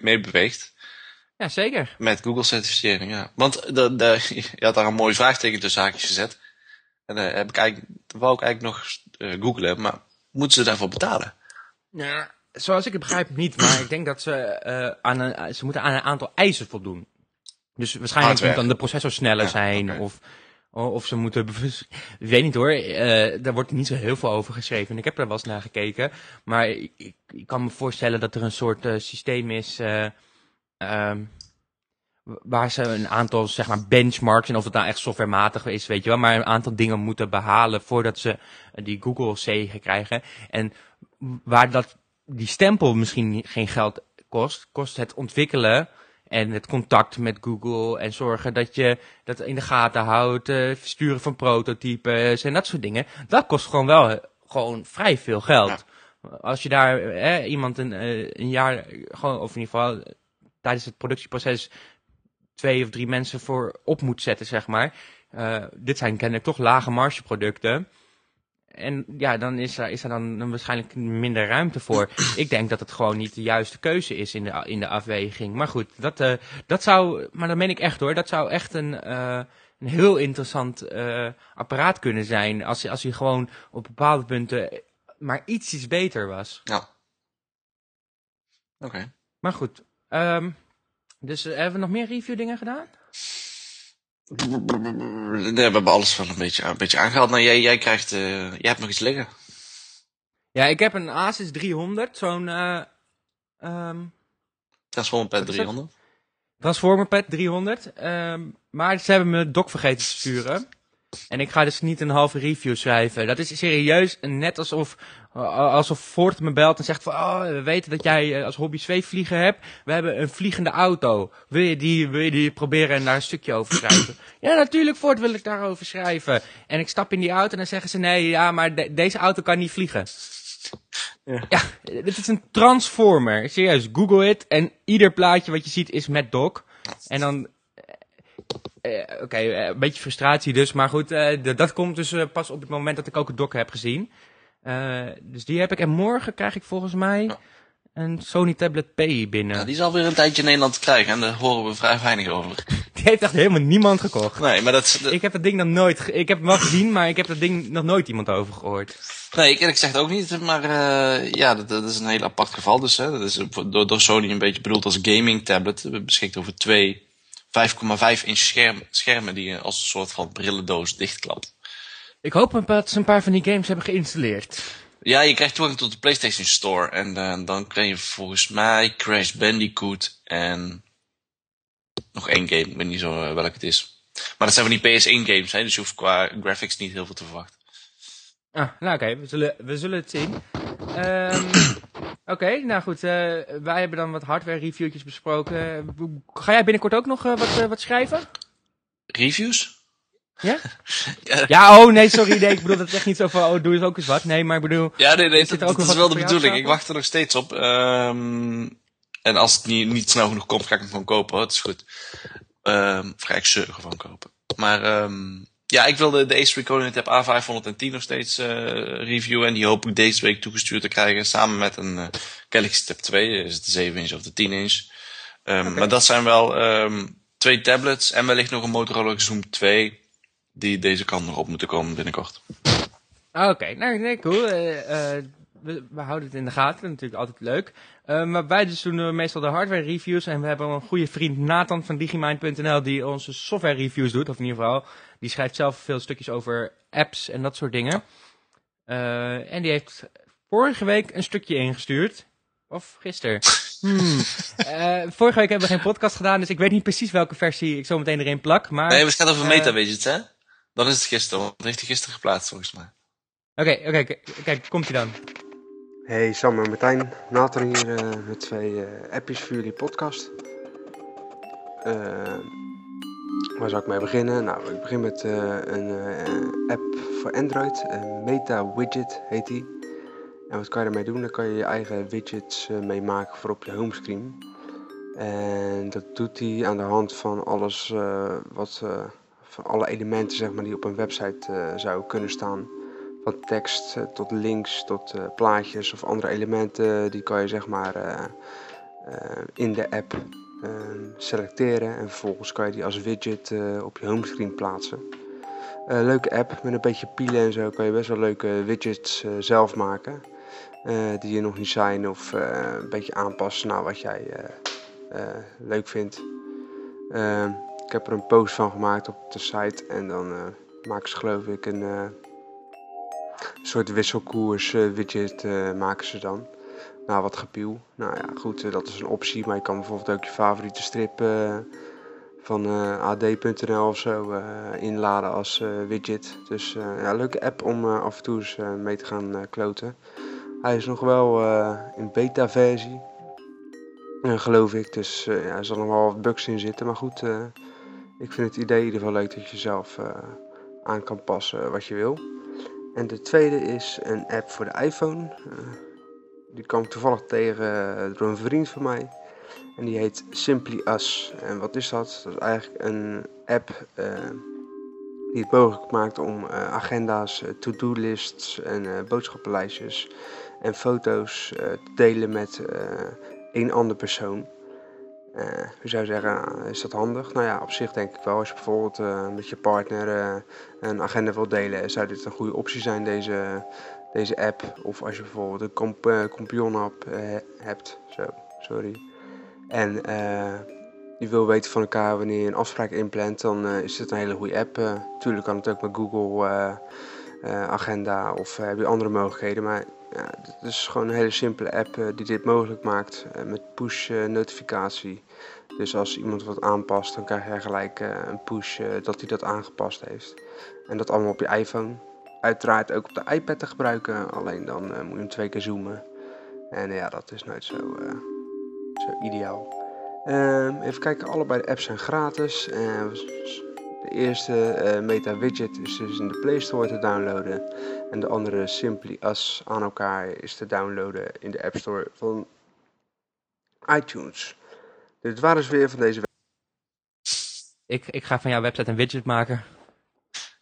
meebeweegt. Ja, zeker. Met Google certificering, ja. Want de, de, je had daar een mooi vraagteken tussen haakjes gezet. En heb ik eigenlijk, wou ik eigenlijk nog googlen, maar moeten ze daarvoor betalen? Ja, zoals ik het begrijp niet, maar ik denk dat ze, uh, aan een, ze moeten aan een aantal eisen voldoen. Dus waarschijnlijk moet dan de processor sneller zijn of, of ze moeten, ik weet niet hoor, uh, daar wordt niet zo heel veel over geschreven. Ik heb er wel eens naar gekeken, maar ik, ik, ik kan me voorstellen dat er een soort uh, systeem is, uh, um, waar ze een aantal zeg maar benchmarks en of het nou echt softwarematig is, weet je wel, maar een aantal dingen moeten behalen voordat ze die Google zegen krijgen. En waar dat die stempel misschien geen geld kost, kost het ontwikkelen en het contact met Google en zorgen dat je dat in de gaten houdt, uh, versturen van prototypes en dat soort dingen. Dat kost gewoon wel gewoon vrij veel geld. Als je daar eh, iemand een, uh, een jaar, gewoon, of in ieder geval tijdens het productieproces twee of drie mensen voor op moet zetten, zeg maar. Uh, dit zijn kennelijk toch lage margeproducten. En ja, dan is er, is er dan waarschijnlijk minder ruimte voor. Ik denk dat het gewoon niet de juiste keuze is in de, in de afweging. Maar goed, dat, uh, dat zou, maar dat meen ik echt hoor, dat zou echt een, uh, een heel interessant uh, apparaat kunnen zijn. Als, als hij gewoon op bepaalde punten maar ietsjes beter was. Ja. Oké. Okay. Maar goed, um, dus hebben we nog meer review dingen gedaan? Nee, we hebben alles wel een beetje, een beetje aangehaald. Nou, jij, jij krijgt, uh, jij hebt nog iets liggen. Ja, ik heb een Asus 300, zo'n... Uh, um, Transformer Pad 300. Transformer Pad 300. Um, maar ze hebben me doc vergeten te sturen. En ik ga dus niet een halve review schrijven. Dat is serieus net alsof, alsof Ford me belt en zegt van... Oh, we weten dat jij eh, als hobby zweefvliegen hebt. We hebben een vliegende auto. Wil je die, wil je die proberen en daar een stukje over schrijven? ja, natuurlijk Ford wil ik daarover schrijven. En ik stap in die auto en dan zeggen ze... Nee, ja, maar de, deze auto kan niet vliegen. Ja. ja, dit is een transformer. Serieus, google it. En ieder plaatje wat je ziet is met doc. En dan uh, Oké, okay, uh, een beetje frustratie dus. Maar goed, uh, dat komt dus pas op het moment dat ik ook het dokken heb gezien. Eh, dus die heb ik. En morgen krijg ik volgens mij een Sony Tablet P binnen. Ja, die is alweer een tijdje in Nederland te krijgen en daar horen we vrij weinig over. Die heeft echt helemaal niemand gekocht. Nee, maar dat, Ik heb dat ding nog nooit... Ik heb hem wel gezien, maar ik heb dat ding nog nooit iemand over gehoord. nee, ik eerlijk gezegd ook niet, maar eh, ja, dat, dat is een heel apart geval dus. Hè. Dat is door, door Sony een beetje bedoeld als gaming tablet. We beschikt over twee 5,5 inch scherm, schermen die je als een soort van brillendoos dichtklapt. Ik hoop dat ze een paar van die games hebben geïnstalleerd. Ja, je krijgt toegang tot de PlayStation Store. En eh, dan krijg je volgens mij Crash Bandicoot en nog één game. Ik weet niet zo eh, welke het is. Maar dat zijn van die PS1 games, hè, dus je hoeft qua graphics niet heel veel te verwachten. Ah, nou oké, we, zullen, we zullen het zien. Ehm, oké, nou goed. eh, wij hebben dan wat hardware reviewtjes besproken. Ga jij binnenkort ook nog eh, wat, eh, wat schrijven? Reviews? Ja? Ja. Ja, oh nee, sorry. Nee, ik bedoel dat echt niet zo van, oh doe eens ook eens wat. Nee, maar ik bedoel... Ja, nee, nee, dat, dat is wel de bedoeling. Ik wacht er nog steeds op. Ehm, en als het niet, niet snel genoeg komt, ga ik hem gewoon kopen. hoor. Het is goed. Ehm of ga ik ze gewoon kopen. Maar ehm, ja, ik wil de, de Ace Recording Tab A510 nog steeds eh, reviewen. En die hoop ik deze week toegestuurd te krijgen. Samen met een eh, Galaxy Tab 2. Is het de 7 inch of de 10 inch. Ehm. Maar dat zijn wel ehm, twee tablets. En wellicht nog een Motorola Zoom 2. Die deze kant nog op moeten komen binnenkort. Ah, Oké, nou nee, cool. Eh, we, we houden het in de gaten, natuurlijk altijd leuk. Maar wij dus doen meestal de hardware reviews. En we hebben een goede vriend Nathan van Digimind.nl die onze software reviews doet. Of in ieder geval, die schrijft zelf veel stukjes over apps en dat soort dingen. Eh, en die heeft vorige week een stukje ingestuurd. Of gisteren. Hmm. Eh, vorige week hebben we geen podcast gedaan, dus ik weet niet precies welke versie ik zo meteen erin plak. Maar Nee, het gaat over eh, meta-widgets, hè? Dan is het gisteren, want dat heeft hij gisteren geplaatst, volgens mij. Oké, oké, kijk, komt hij dan. Hey Sam en Martijn, Nathan hier eh, met twee eh, appjes voor jullie podcast. Eh, waar zou ik mee beginnen? Nou, ik begin met eh, een eh, app voor Android, een Meta Widget heet die. En wat kan je ermee doen? Dan kan je je eigen widgets eh, mee maken voor op je homescreen. En dat doet hij aan de hand van alles eh, wat, eh, van alle elementen zeg maar, die op een website eh zouden kunnen staan van tekst eh, tot links tot eh, plaatjes of andere elementen die kan je zeg maar eh, eh, in de app eh, selecteren en vervolgens kan je die als widget eh, op je homescreen plaatsen. Eh, leuke app met een beetje pielen en zo kan je best wel leuke widgets eh, zelf maken die er nog niet zijn of een beetje aanpassen naar wat jij leuk vindt. Ehm, ik heb er een post van gemaakt op de site en dan maken ze geloof ik een soort wisselkoers widget maken ze dan. Nou, wat gepiel. Nou ja, goed, eh, dat is een optie. Maar je kan bijvoorbeeld ook je favoriete strip eh, van eh, ad.nl of zo inladen als widget. Dus ja, leuke app om af en toe eens mee te gaan kloten. Hij is nog wel in beta versie. Eh, geloof ik. Dus ja, er zal nog wel wat bugs in zitten. Maar goed, ik vind het idee in ieder geval leuk dat je zelf aan kan passen wat je wil. En de tweede is een app voor de iPhone. Die kwam ik toevallig tegen eh, door een vriend van mij. En die heet Simply Us. En wat is dat? Dat is eigenlijk een app eh, die het mogelijk maakt om eh, agenda's, eh, to-do-lists en boodschappenlijstjes en foto's te delen met één andere persoon. Je zou zeggen, is dat handig? Nou ja, op zich denk ik wel. Als je bijvoorbeeld met je partner een agenda wilt delen, zou dit een goede optie zijn, deze, deze app. Of als je bijvoorbeeld een comp eh, compagnon-app eh, hebt. Zo, sorry. En eh, je wil weten van elkaar wanneer je een afspraak inplant, dan is dit een hele goede app. Tuurlijk kan het ook met Google Agenda of heb je andere mogelijkheden. Maar het is gewoon een hele simpele app die dit mogelijk maakt met push notificatie. Dus als iemand wat aanpast, dan krijg je gelijk een push dat hij dat aangepast heeft. En dat allemaal op je iPhone. Uiteraard ook op de iPad te gebruiken, alleen dan eh, moet je hem twee keer zoomen. En ja, dat is nooit zo, eh, zo ideaal. Ehm, even kijken, allebei de apps zijn gratis. Eh, de eerste eh, Meta Widget is dus in de Play Store te downloaden. En de andere Simply Us aan elkaar is te downloaden in de App Store van iTunes. Dit waren ze weer van deze Ik, ik ga van jouw website een widget maken.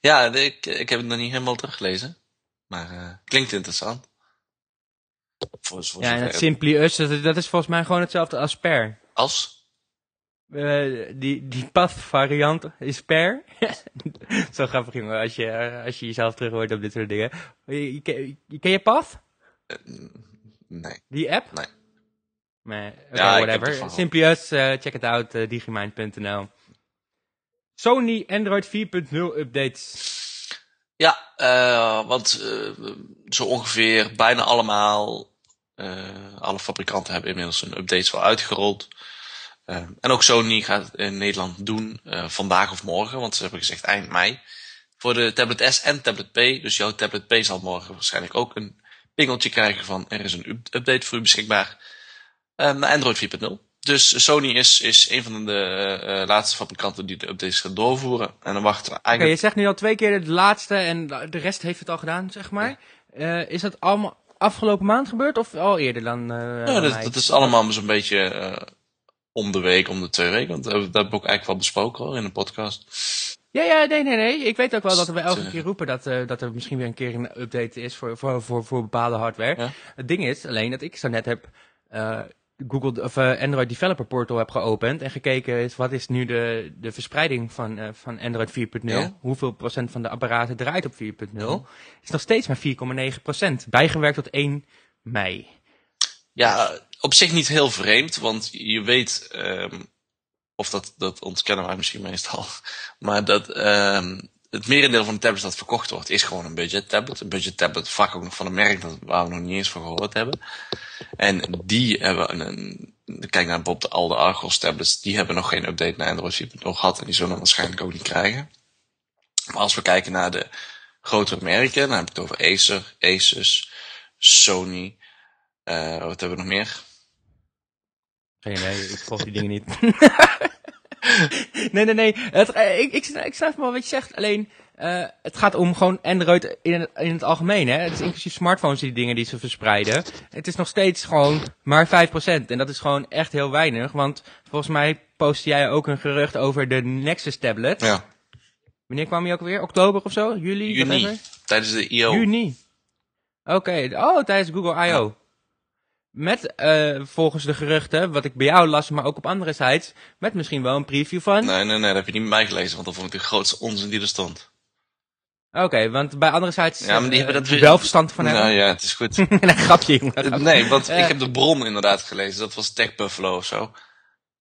Ja, ik, ik heb het nog niet helemaal teruggelezen. Maar eh, klinkt interessant. Voor, voor Ja, het Simply Us, dat, dat is volgens mij gewoon hetzelfde als Per. Als? Eh, die, die path variant is Per. Zo grappig jongen, als je, als je jezelf terug hoort op dit soort dingen. Je, je, ken- je- ken je Path? Eh, nee. Die app? Nee. Ja, heb whatever. Simply Us, check it out, digimind.nl. Sony Android 4.0 updates. Ja, eh, want eh, zo ongeveer bijna allemaal, eh, alle fabrikanten hebben inmiddels hun updates wel uitgerold. En ook Sony gaat het in Nederland doen, vandaag of morgen, want ze hebben gezegd eind mei. Voor de tablet S en tablet P, dus jouw tablet P zal morgen waarschijnlijk ook een pingeltje krijgen van er is een up- update voor u beschikbaar. naar Android 4.0. Dus Sony is, is een van de eh, eh, laatste fabrikanten die de updates gaat doorvoeren. En dan wachten we Oké, eigenlijk... je zegt nu al twee keer de laatste en de rest heeft het al gedaan, zeg maar. Eh, is dat allemaal afgelopen maand gebeurd of al eerder dan eh Ja, dan dat, dat is allemaal zo'n beetje om de week, om de twee weken. Want dat, hebben we ook eigenlijk wel besproken hoor, in de podcast. Ja, ja, nee, nee, nee. Ik weet ook wel dat we elke eh, keer roepen dat, dat er misschien weer een keer een update is voor, voor, voor, voor bepaalde hardware. Ja. Het ding is alleen dat ik zo net heb Google of eh, Android Developer Portal heb geopend en gekeken is wat is nu de, de verspreiding van, eh, van Android 4.0. Ja. Hoeveel procent van de apparaten draait op 4.0? Is nog steeds maar 4,9 procent. Bijgewerkt tot 1 mei. Ja, op zich niet heel vreemd, want je weet, ehm, of dat, dat ontkennen wij misschien meestal, maar dat ehm, het merendeel van de tablets dat verkocht wordt, is gewoon een budget tablet. Een budget tablet, vaak ook nog van een merk dat, waar we nog niet eens van gehoord hebben. En die hebben een, een kijk naar bijvoorbeeld de Alde Argos tablets, die hebben nog geen update naar Android 4.0 gehad en die zullen waarschijnlijk ook niet krijgen. Maar als we kijken naar de grotere merken, dan heb ik het over Acer, Asus, Sony, eh, wat hebben we nog meer? Geen idee, ik volg die dingen niet. nee, nee, nee. Het, eh, ik, ik, ik snap wel wat je zegt. Alleen, eh, het gaat om gewoon Android in het, in het algemeen. Hè? Het is inclusief smartphones die dingen die ze verspreiden. Het is nog steeds gewoon maar 5%. En dat is gewoon echt heel weinig. Want volgens mij postte jij ook een gerucht over de Nexus tablet. Ja, Wanneer kwam die ook weer? Oktober of zo? Juli? juni, whatever? tijdens de I.O. Juni. Oké, oh, tijdens Google I.O. Met, eh, volgens de geruchten, wat ik bij jou las, maar ook op andere sites, met misschien wel een preview van. Nee, nee, nee, dat heb je niet met mij gelezen, want dat vond ik de grootste onzin die er stond. Oké, want bij andere sites Ja, maar die eh, hebben dat weer- wel verstand van Nou hebben. ja, het is goed. een grapje, jongen. nee, want Eh. ik heb de bron inderdaad gelezen, dat was Tech Buffalo of zo.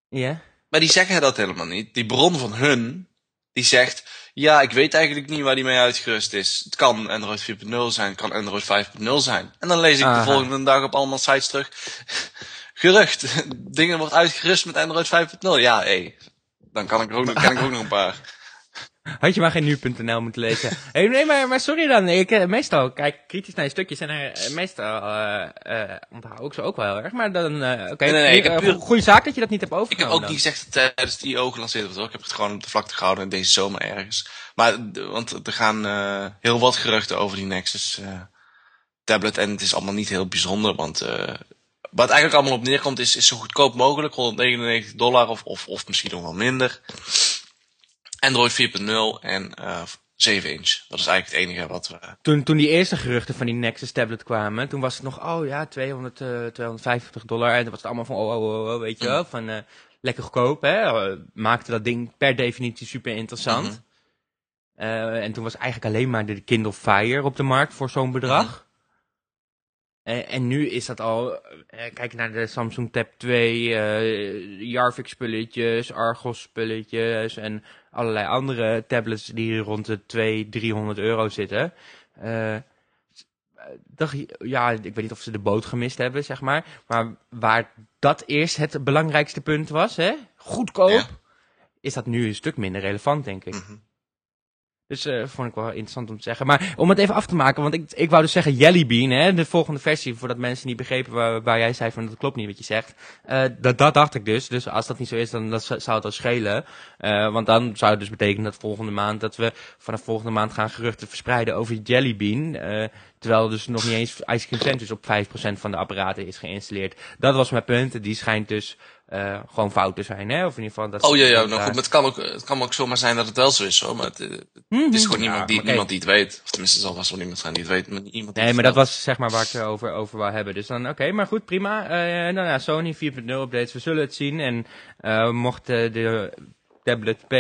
Ja. Maar die zeggen dat helemaal niet. Die bron van hun, die zegt, ja, ik weet eigenlijk niet waar die mee uitgerust is. Het kan Android 4.0 zijn, het kan Android 5.0 zijn. En dan lees ik Aha. de volgende dag op allemaal sites terug. Gerucht, dingen wordt uitgerust met Android 5.0. Ja, hé, dan kan ik er ook, nog- ken ik ook nog een paar. Had je maar geen nu.nl moeten lezen. hey, nee, maar, maar sorry dan. Ik, eh, meestal kijk kritisch naar je stukjes en meestal eh eh, onthoud ik ze ook wel heel erg. Maar dan, oké. Nee, nee, nee, ik heb puur- Goeie zaak dat je dat niet hebt Ik heb overgenomen. ook niet gezegd dat het tijdens die ogen gelanceerd hoor. Ik heb het gewoon op de vlakte gehouden deze zomer ergens. Maar, want er gaan heel wat geruchten over die Nexus tablet. En het is allemaal niet heel bijzonder, want wat eigenlijk allemaal op neerkomt is, is zo goedkoop mogelijk. 199 dollar of, of, of misschien nog wel minder. Android 4.0 en eh 7 inch. Dat is eigenlijk het enige wat we... Toen, toen die eerste geruchten van die Nexus tablet kwamen, toen was het nog, oh ja, 200, eh 250 dollar. En dan was het allemaal van, oh, oh, oh, oh, weet je wel, van eh, lekker goedkoop, hè. Eh, Maakte dat ding per definitie super interessant. Mhm. Eh, en toen was eigenlijk alleen maar de Kindle Fire op de markt voor zo'n bedrag. En, en nu is dat al, eh, kijk naar de Samsung Tab 2, eh Jarvik spulletjes, Argos spulletjes en allerlei andere tablets die rond de 200, 300 euro zitten. Eh, dacht, je- ja, ik weet niet of ze de boot gemist hebben, zeg maar. Maar waar dat eerst het belangrijkste punt was, hè, goedkoop, Ja. is dat nu een stuk minder relevant, denk ik. Mhm. Dus eh vond ik wel interessant om te zeggen. Maar om het even af te maken, want ik, ik wou dus zeggen Jelly Bean, hè, de volgende versie, voordat mensen niet begrepen waar, waar jij zei van dat klopt niet wat je zegt. Eh, dat, dat dacht ik dus. Dus als dat niet zo is, dan dat zou het wel schelen. Eh, want dan zou het dus betekenen dat volgende maand, dat we vanaf volgende maand gaan geruchten verspreiden over Jelly Bean. Eh, Terwijl dus nog niet eens Ice Cream Sandwich op 5% van de apparaten is geïnstalleerd. Dat was mijn punt. Die schijnt dus eh, gewoon fout te zijn. Hè? Of in ieder geval dat Oh ja, ja, nou goed, maar het kan, ook, het kan ook zomaar zijn dat het wel zo is hoor. Maar het, eh, het Mhm. is gewoon Ja, niemand, die, oké. niemand die het weet. Of tenminste, er zal vast wel iemand zijn die het weet, maar iemand die Nee, maar dat was zeg maar waar ik het over, over wou hebben. Dus dan, oké, maar goed, prima. Eh nou ja, Sony 4.0 updates, we zullen het zien. En eh, mocht eh, de tablet P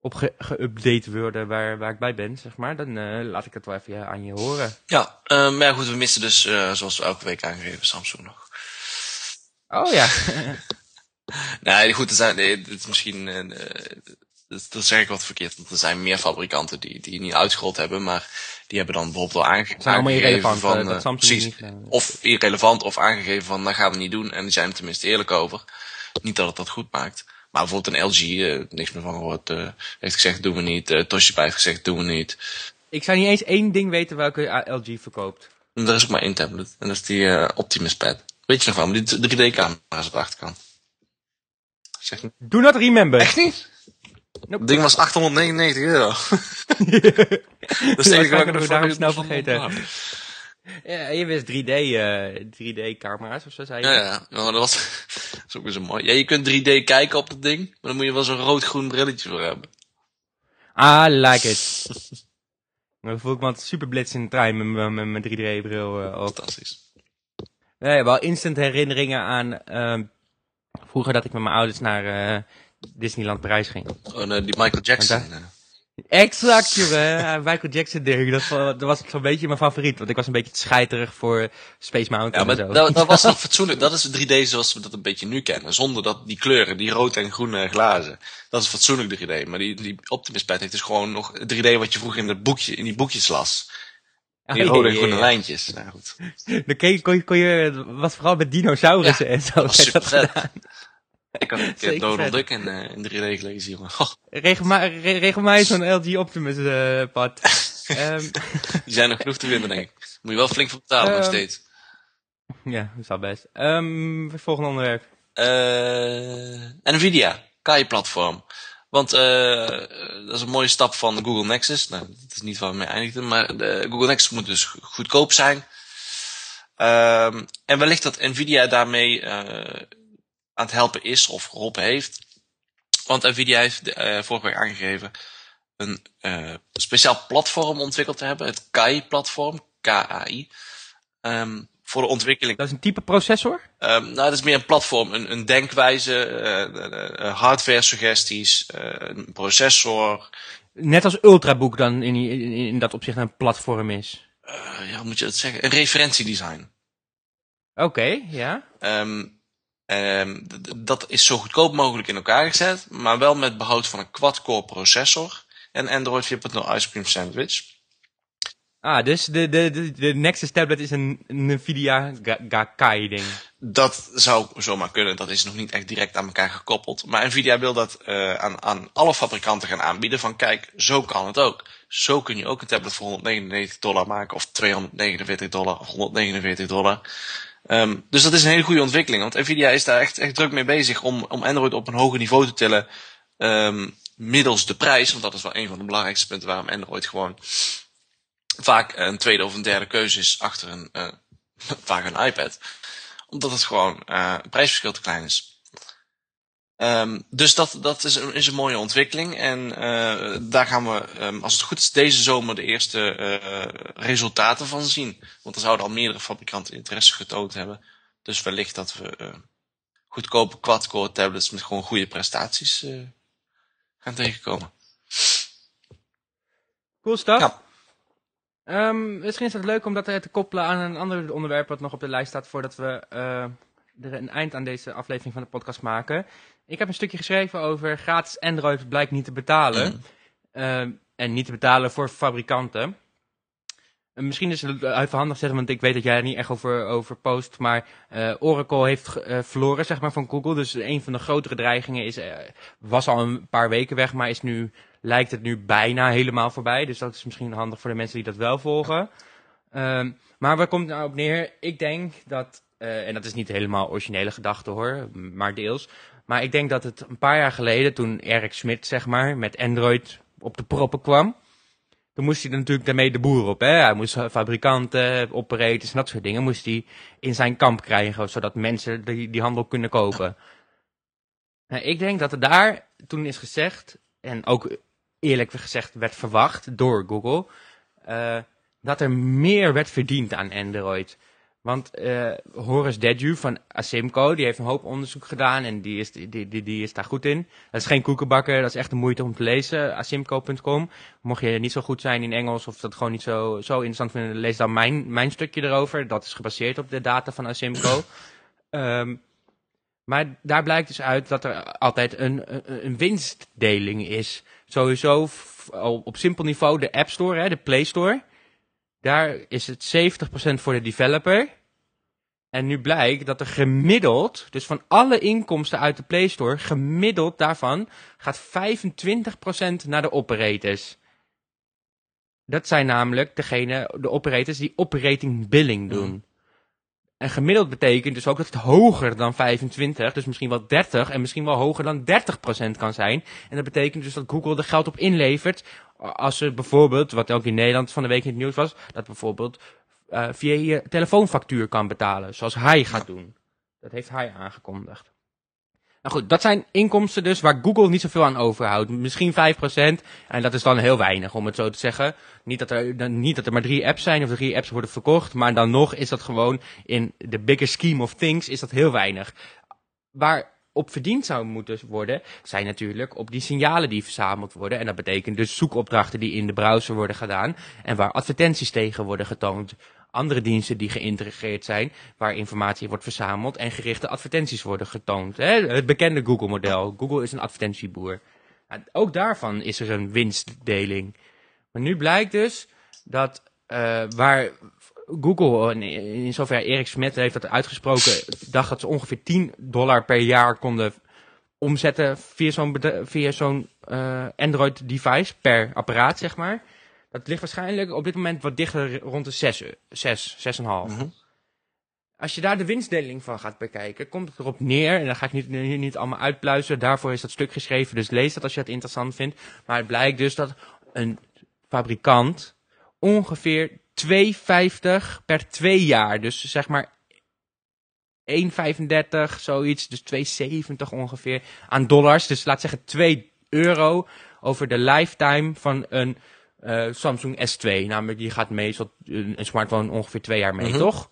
op ge- geüpdate worden waar, waar ik bij ben, zeg maar, dan eh, laat ik het wel even aan je horen. Ja, eh, maar goed, we missen dus, eh, zoals we elke week aangeven, Samsung nog. Oh ja. Nee, goed, er zijn, nee, het is misschien, eh, eh, dat, zeg ik wat verkeerd, want er zijn meer fabrikanten die, die niet uitgerold hebben, maar die hebben dan bijvoorbeeld allemaal aangegeven irrelevant. van, eh, dat precies, niet of irrelevant of aangegeven van, dat gaan we niet doen, en die zijn er tenminste eerlijk over. Niet dat het dat goed maakt. Maar bijvoorbeeld een LG, eh, niks meer van gehoord, eh, heeft gezegd, doen we niet. eh Toshiba heeft gezegd, doen we niet. Ik zou niet eens één ding weten welke LG verkoopt. En er is ook maar één tablet, en dat is die Optimus Pad. Weet je nog wel, die 3D-camera's op de achterkant. Zeg. Do not remember. Echt niet? Nope. Het ding was 899 euro. dat is het enige wat ik daarom snel vergeten. Ja, je wist 3D, eh 3D-camera's of zo, zei je? Ja, ja. ja maar dat was, dat is ook weer zo mooi. Ja, je kunt 3D kijken op het ding, maar dan moet je wel zo'n rood-groen brilletje voor hebben. I like it. Dan voel ik me altijd super blitz in de trein met mijn- met mijn 3D-bril eh, op. Fantastisch. Nee, wel instant herinneringen aan ehm, vroeger dat ik met mijn ouders naar eh, Disneyland Parijs ging. Gewoon eh, die Michael Jackson. Maar eh. Exact, jongen. Michael Jackson ding. Dat, dat was zo'n beetje mijn favoriet. Want ik was een beetje te scheiterig voor Space Mountain Ja, maar en zo. dat, dat was nog fatsoenlijk. Dat is 3D zoals we dat een beetje nu kennen. Zonder dat die kleuren, die rood en groene glazen. Dat is fatsoenlijk 3D. Maar die, die Optimus Pad heeft dus gewoon nog 3D wat je vroeger in, boekje, in die boekjes las. Oh, Die rode en groene lijntjes. Nou goed. Dan kon je, kon je, kon je, was vooral met dinosaurussen en zo. Was super vet. Ik had een keer Donald. Duck in, eh, in 3D gelezen, jongen. Oh, re- zo'n LG Optimus eh, pad. Ehm, die zijn nog genoeg te vinden, denk ik. Moet je wel flink voor betalen, nog Ehm, steeds. ja, dat is al best. Ehm volgende onderwerp. Eh Nvidia, KI-platform. Want eh, dat is een mooie stap van Google Nexus. Nou, dat is niet waar we mee eindigden, maar Google Nexus moet dus go- goedkoop zijn. Ehm, en wellicht dat Nvidia daarmee eh, aan het helpen is of geholpen heeft. Want Nvidia heeft eh vorige week aangegeven een eh, speciaal platform ontwikkeld te hebben. Het KI-platform, KAI. Ehm, voor de ontwikkeling Dat is een type processor? Ehm, nou, dat is meer een platform, een, een denkwijze, eh, eh, eh, hardware suggesties, een processor. Net als Ultrabook dan in, in, in dat opzicht een platform is. ja, hoe moet je dat zeggen? Een referentiedesign. Oké, ja. Ehm, ehm, dat is zo goedkoop mogelijk in elkaar gezet, maar wel met behoud van een quad-core processor en Android 4.0 Ice Cream Sandwich. Ah, dus de, de, de, de tablet is een Nvidia Ga- Gakai ding. Dat zou zomaar kunnen, dat is nog niet echt direct aan elkaar gekoppeld. Maar Nvidia wil dat eh, aan, aan alle fabrikanten gaan aanbieden van kijk, zo kan het ook. Zo kun je ook een tablet voor 199 dollar maken of 249 dollar of 149 dollar. Ehm, dus dat is een hele goede ontwikkeling, want Nvidia is daar echt, echt druk mee bezig om, om Android op een hoger niveau te tillen. ehm, middels de prijs, want dat is wel een van de belangrijkste punten waarom Android gewoon vaak een tweede of een derde keuze is achter een, eh, vaak een iPad omdat het gewoon eh het prijsverschil te klein is. Ehm, dus dat, dat is, een, is een mooie ontwikkeling. En eh, daar gaan we, ehm, als het goed is, deze zomer de eerste eh, resultaten van zien. Want er zouden al meerdere fabrikanten interesse getoond hebben. Dus wellicht dat we eh, goedkope quad-core tablets met gewoon goede prestaties eh, gaan tegenkomen. Cool stuff. Ja. Ehm, misschien is het leuk om dat te koppelen aan een ander onderwerp wat nog op de lijst staat voordat we eh, er een eind aan deze aflevering van de podcast maken. Ik heb een stukje geschreven over gratis Android blijkt niet te betalen. Mhm. Ehm, en niet te betalen voor fabrikanten. En misschien is het even handig zeggen, want ik weet dat jij er niet echt over, over post. Maar eh, Oracle heeft eh, verloren zeg maar, van Google. Dus een van de grotere dreigingen is, was al een paar weken weg, maar is nu, lijkt het nu bijna helemaal voorbij. Dus dat is misschien handig voor de mensen die dat wel volgen. Ehm, maar waar komt het nou op neer? Ik denk dat, eh, en dat is niet helemaal originele gedachte hoor, maar deels. Maar ik denk dat het een paar jaar geleden, toen Eric Schmidt zeg maar, met Android op de proppen kwam. Toen moest hij natuurlijk daarmee de boer op. Hè? Hij moest fabrikanten, operators en dat soort dingen moest hij in zijn kamp krijgen. Zodat mensen die, die handel kunnen kopen. Nou, ik denk dat er daar toen is gezegd, en ook eerlijk gezegd werd verwacht door Google, uh, dat er meer werd verdiend aan Android. Want uh, Horace Dedju van Asimco, die heeft een hoop onderzoek gedaan en die is, die, die, die is daar goed in. Dat is geen koekenbakker, dat is echt de moeite om te lezen, asimco.com. Mocht je niet zo goed zijn in Engels of dat gewoon niet zo, zo interessant vinden, lees dan mijn, mijn stukje erover. Dat is gebaseerd op de data van Asimco. um, maar daar blijkt dus uit dat er altijd een, een, een winstdeling is. Sowieso op simpel niveau de App Store, hè, de Play Store daar is het 70% voor de developer. En nu blijkt dat er gemiddeld, dus van alle inkomsten uit de Play Store, gemiddeld daarvan gaat 25% naar de operators. Dat zijn namelijk degene, de operators die operating billing doen. En gemiddeld betekent dus ook dat het hoger dan 25, dus misschien wel 30 en misschien wel hoger dan 30% kan zijn. En dat betekent dus dat Google er geld op inlevert als er bijvoorbeeld, wat ook in Nederland van de week in het nieuws was, dat bijvoorbeeld uh, via je telefoonfactuur kan betalen, zoals hij gaat doen. Dat heeft hij aangekondigd. Nou goed, dat zijn inkomsten dus waar Google niet zoveel aan overhoudt. Misschien 5%, en dat is dan heel weinig om het zo te zeggen. Niet dat er, niet dat er maar drie apps zijn of drie apps worden verkocht, maar dan nog is dat gewoon in de bigger scheme of things is dat heel weinig. Waar op verdiend zou moeten worden, zijn natuurlijk op die signalen die verzameld worden. En dat betekent dus zoekopdrachten die in de browser worden gedaan en waar advertenties tegen worden getoond. Andere diensten die geïntegreerd zijn, waar informatie wordt verzameld en gerichte advertenties worden getoond. Het bekende Google-model. Google is een advertentieboer. Ook daarvan is er een winstdeling. Maar nu blijkt dus dat uh, waar Google, in zover Erik Smet heeft dat uitgesproken, dacht dat ze ongeveer 10 dollar per jaar konden omzetten via zo'n uh, Android device per apparaat, zeg maar. Dat ligt waarschijnlijk op dit moment wat dichter rond de 6, 6, 6,5. Mm Als je daar de winstdeling van gaat bekijken, komt het erop neer, en dan ga ik niet, niet allemaal uitpluizen, daarvoor is dat stuk geschreven, dus lees dat als je het interessant vindt. Maar het blijkt dus dat een fabrikant ongeveer 2,50 per twee jaar. Dus zeg maar 1,35 zoiets. Dus 2,70 ongeveer aan dollars. Dus laat zeggen 2 euro over de lifetime van een uh, Samsung S2. Namelijk die gaat meestal een, een smartphone ongeveer twee jaar mee, mm -hmm. toch?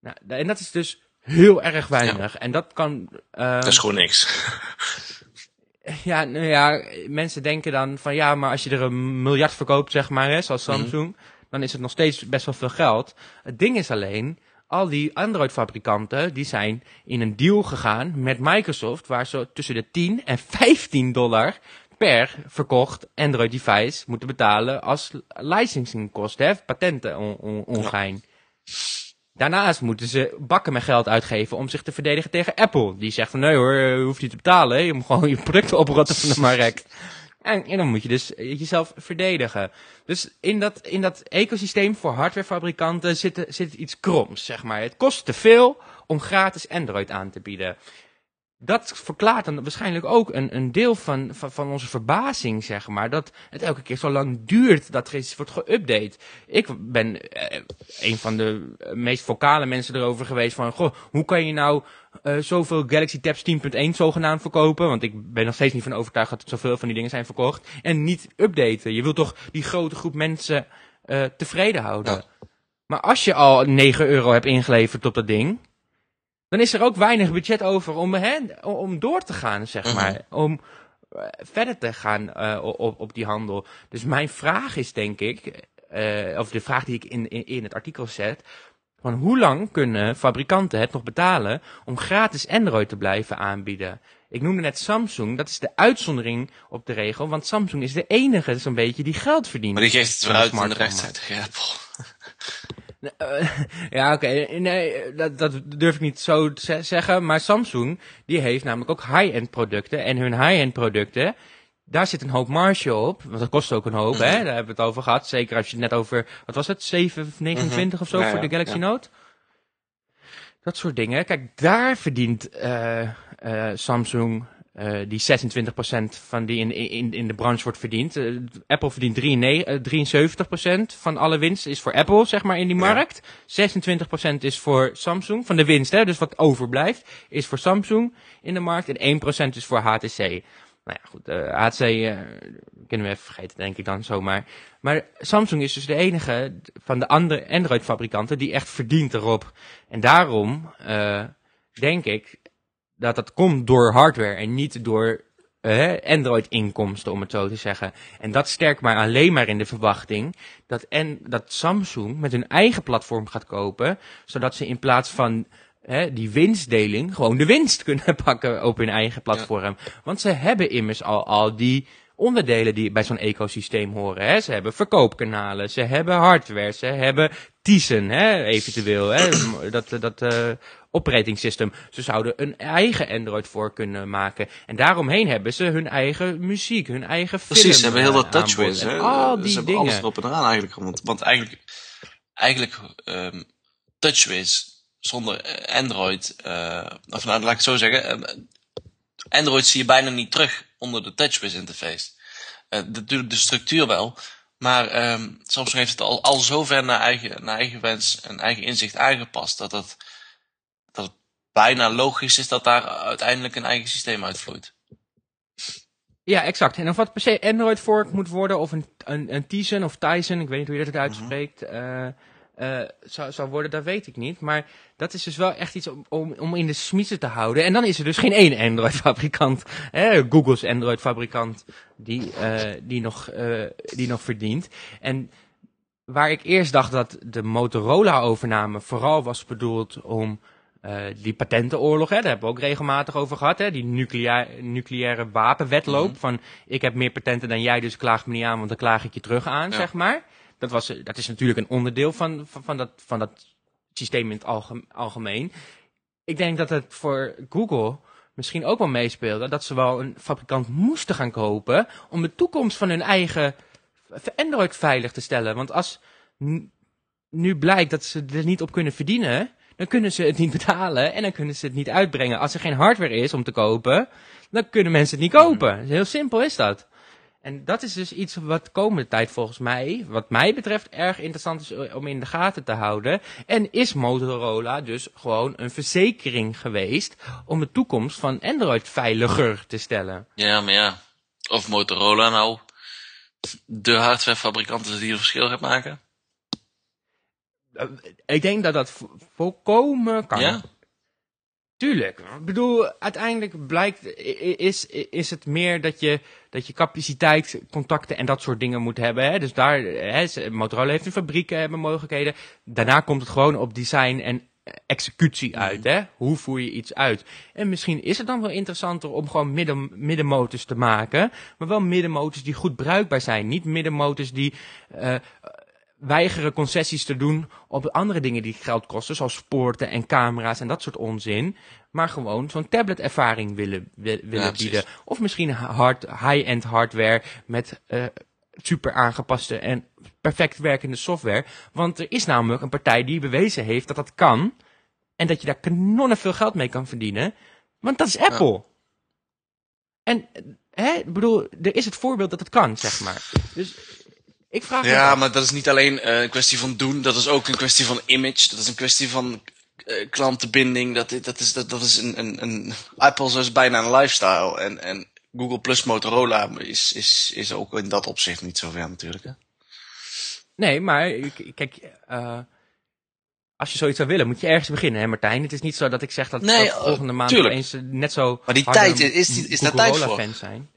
Nou, en dat is dus heel erg weinig. Ja. En dat kan... Uh, dat is gewoon niks. ja, nou ja, mensen denken dan van ja, maar als je er een miljard verkoopt, zeg maar, hè, zoals Samsung... Mm -hmm dan is het nog steeds best wel veel geld. Het ding is alleen, al die Android-fabrikanten, die zijn in een deal gegaan met Microsoft, waar ze tussen de 10 en 15 dollar per verkocht Android-device moeten betalen als licensingkosten, hè, patenten on, ongein. Daarnaast moeten ze bakken met geld uitgeven om zich te verdedigen tegen Apple. Die zegt van nee hoor, je hoeft niet te betalen, je moet gewoon je producten oprotten van de markt. En, en, dan moet je dus jezelf verdedigen. Dus in dat, in dat ecosysteem voor hardwarefabrikanten zit, zit iets kroms, zeg maar. Het kost te veel om gratis Android aan te bieden dat verklaart dan waarschijnlijk ook een, een deel van, van, van, onze verbazing, zeg maar. Dat het elke keer zo lang duurt dat er iets wordt geüpdate. Ik ben eh, een van de meest vocale mensen erover geweest van... Goh, hoe kan je nou uh, zoveel Galaxy Tabs 10.1 zogenaamd verkopen? Want ik ben nog steeds niet van overtuigd dat zoveel van die dingen zijn verkocht. En niet updaten. Je wilt toch die grote groep mensen uh, tevreden houden. Ja. Maar als je al 9 euro hebt ingeleverd op dat ding dan is er ook weinig budget over om, hè, om door te gaan, zeg mhm. maar. Om uh, verder te gaan uh, op, op die handel. Dus mijn vraag is, denk ik, uh, of de vraag die ik in, in, in het artikel zet, van hoe lang kunnen fabrikanten het nog betalen om gratis Android te blijven aanbieden? Ik noemde net Samsung, dat is de uitzondering op de regel, want Samsung is de enige zo'n beetje die geld verdient. Maar die geeft het eruit in de Apple. Uh, ja, oké. Okay. Nee, dat, dat durf ik niet zo te zeggen. Maar Samsung, die heeft namelijk ook high-end producten. En hun high-end producten, daar zit een hoop marge op. Want dat kost ook een hoop, mm -hmm. hè. Daar hebben we het over gehad. Zeker als je het net over, wat was het, 7, 29 mm -hmm. of zo ja, voor de Galaxy ja. Note. Dat soort dingen. Kijk, daar verdient uh, uh, Samsung eh, die 26% van die in, in, in de branche wordt verdiend. Eh, Apple verdient 73% van alle winst is voor Apple, zeg maar, in die Ja. markt. 26% is voor Samsung, van de winst, hè, dus wat overblijft, is voor Samsung in de markt. En 1% is voor HTC. Nou ja, goed, eh, HTC eh, kunnen we even vergeten, denk ik dan zomaar. Maar Samsung is dus de enige van de andere Android-fabrikanten die echt verdient erop. En daarom eh, denk ik dat dat komt door hardware en niet door eh, Android-inkomsten, om het zo te zeggen. En dat sterkt mij alleen maar in de verwachting dat, en, dat Samsung met hun eigen platform gaat kopen, zodat ze in plaats van hè, die winstdeling gewoon de winst kunnen pakken op hun eigen platform. Want ze hebben immers al, al die onderdelen die bij zo'n ecosysteem horen. Hè. Ze hebben verkoopkanalen, ze hebben hardware, ze hebben Tizen, hè, eventueel. Hè, dat dat eh, operating system. Ze zouden een eigen Android voor kunnen maken. En daaromheen hebben ze hun eigen muziek, hun eigen film. Precies, ze hebben heel eh, dat TouchWiz. hè. Ze hebben dingen. alles erop en eraan eigenlijk. Want, want eigenlijk, eigenlijk TouchWiz zonder eh, Android, eh, of nou, laat ik het zo zeggen, ehm, Android zie je bijna niet terug onder de TouchWiz interface. Eh, natuurlijk de structuur wel, maar ehm Samsung heeft het al, al zo ver naar eigen, naar eigen wens en eigen inzicht aangepast dat dat het bijna logisch is dat daar uiteindelijk een eigen systeem uitvloeit. Ja, exact. En of wat per se Android fork moet worden, of een, een, een Tizen of Tyson, ik weet niet hoe je dat uitspreekt, eh, eh, zou, zou worden, dat weet ik niet. Maar dat is dus wel echt iets om, om, om in de smiezen te houden. En dan is er dus geen één Android-fabrikant, hè, Google's Android-fabrikant, die, eh, die, nog, die nog verdient. En waar ik eerst dacht dat de Motorola-overname vooral was bedoeld om eh, die patentenoorlog, hè, daar hebben we ook regelmatig over gehad, hè, die nuclea nucleaire wapenwetloop. Mhm. Van ik heb meer patenten dan jij, dus klaag me niet aan, want dan klaag ik je terug aan, Ja. zeg maar. Dat, was, eh, dat is natuurlijk een onderdeel van, van, van, dat, van dat systeem in het alge- algemeen. Ik denk dat het voor Google misschien ook wel meespeelde dat ze wel een fabrikant moesten gaan kopen om de toekomst van hun eigen Android veilig te stellen. Want als nu blijkt dat ze er niet op kunnen verdienen, dan kunnen ze het niet betalen en dan kunnen ze het niet uitbrengen. Als er geen hardware is om te kopen, dan kunnen mensen het niet kopen. Heel simpel is dat. En dat is dus iets wat de komende tijd volgens mij, wat mij betreft, erg interessant is om in de gaten te houden. En is Motorola dus gewoon een verzekering geweest om de toekomst van Android veiliger te stellen. Ja, maar ja. Of Motorola nou de hardwarefabrikant is die een verschil gaat maken. Eh, Ik denk dat dat vo- volkomen kan. Ja? Tuurlijk. Ik bedoel, uiteindelijk blijkt, is, is het meer dat je, dat je capaciteit, contacten en dat soort dingen moet hebben. Hè? Dus daar, hè, Motorola heeft een fabriek, eh, hebben mogelijkheden. Daarna komt het gewoon op design en eh, executie uit. Hè? Hoe voer je iets uit? En misschien is het dan wel interessanter om gewoon midden, middenmotors te maken. Maar wel middenmotors die goed bruikbaar zijn. Niet middenmotors die weigeren concessies te doen op andere dingen die geld kosten, zoals poorten en camera's en dat soort onzin, maar gewoon zo'n tablet-ervaring willen, wi- willen Ja, bieden. Of misschien hard, high-end hardware met eh, super aangepaste en perfect werkende software. Want er is namelijk een partij die bewezen heeft dat dat kan en dat je daar kanonnen veel geld mee kan verdienen, want dat is Apple. En, eh, hè, ik bedoel, er is het voorbeeld dat het kan, zeg maar. Dus ik vraag Ja, maar dat is niet alleen eh, een kwestie van doen. Dat is ook een kwestie van image. Dat is een kwestie van eh, klantenbinding. Dat, dat is, dat, dat is een, een, een... Apple is bijna een lifestyle. En, en Google plus Motorola is, is, is ook in dat opzicht niet zo ver natuurlijk. Hè? Nee, maar kijk, eh, als je zoiets zou willen, moet je ergens beginnen, hè Martijn? Het is niet zo dat ik zeg dat, Nee, dat volgende maand tuurlijk. opeens net zo Maar die tijd, is die- is daar tijd voor? Zijn.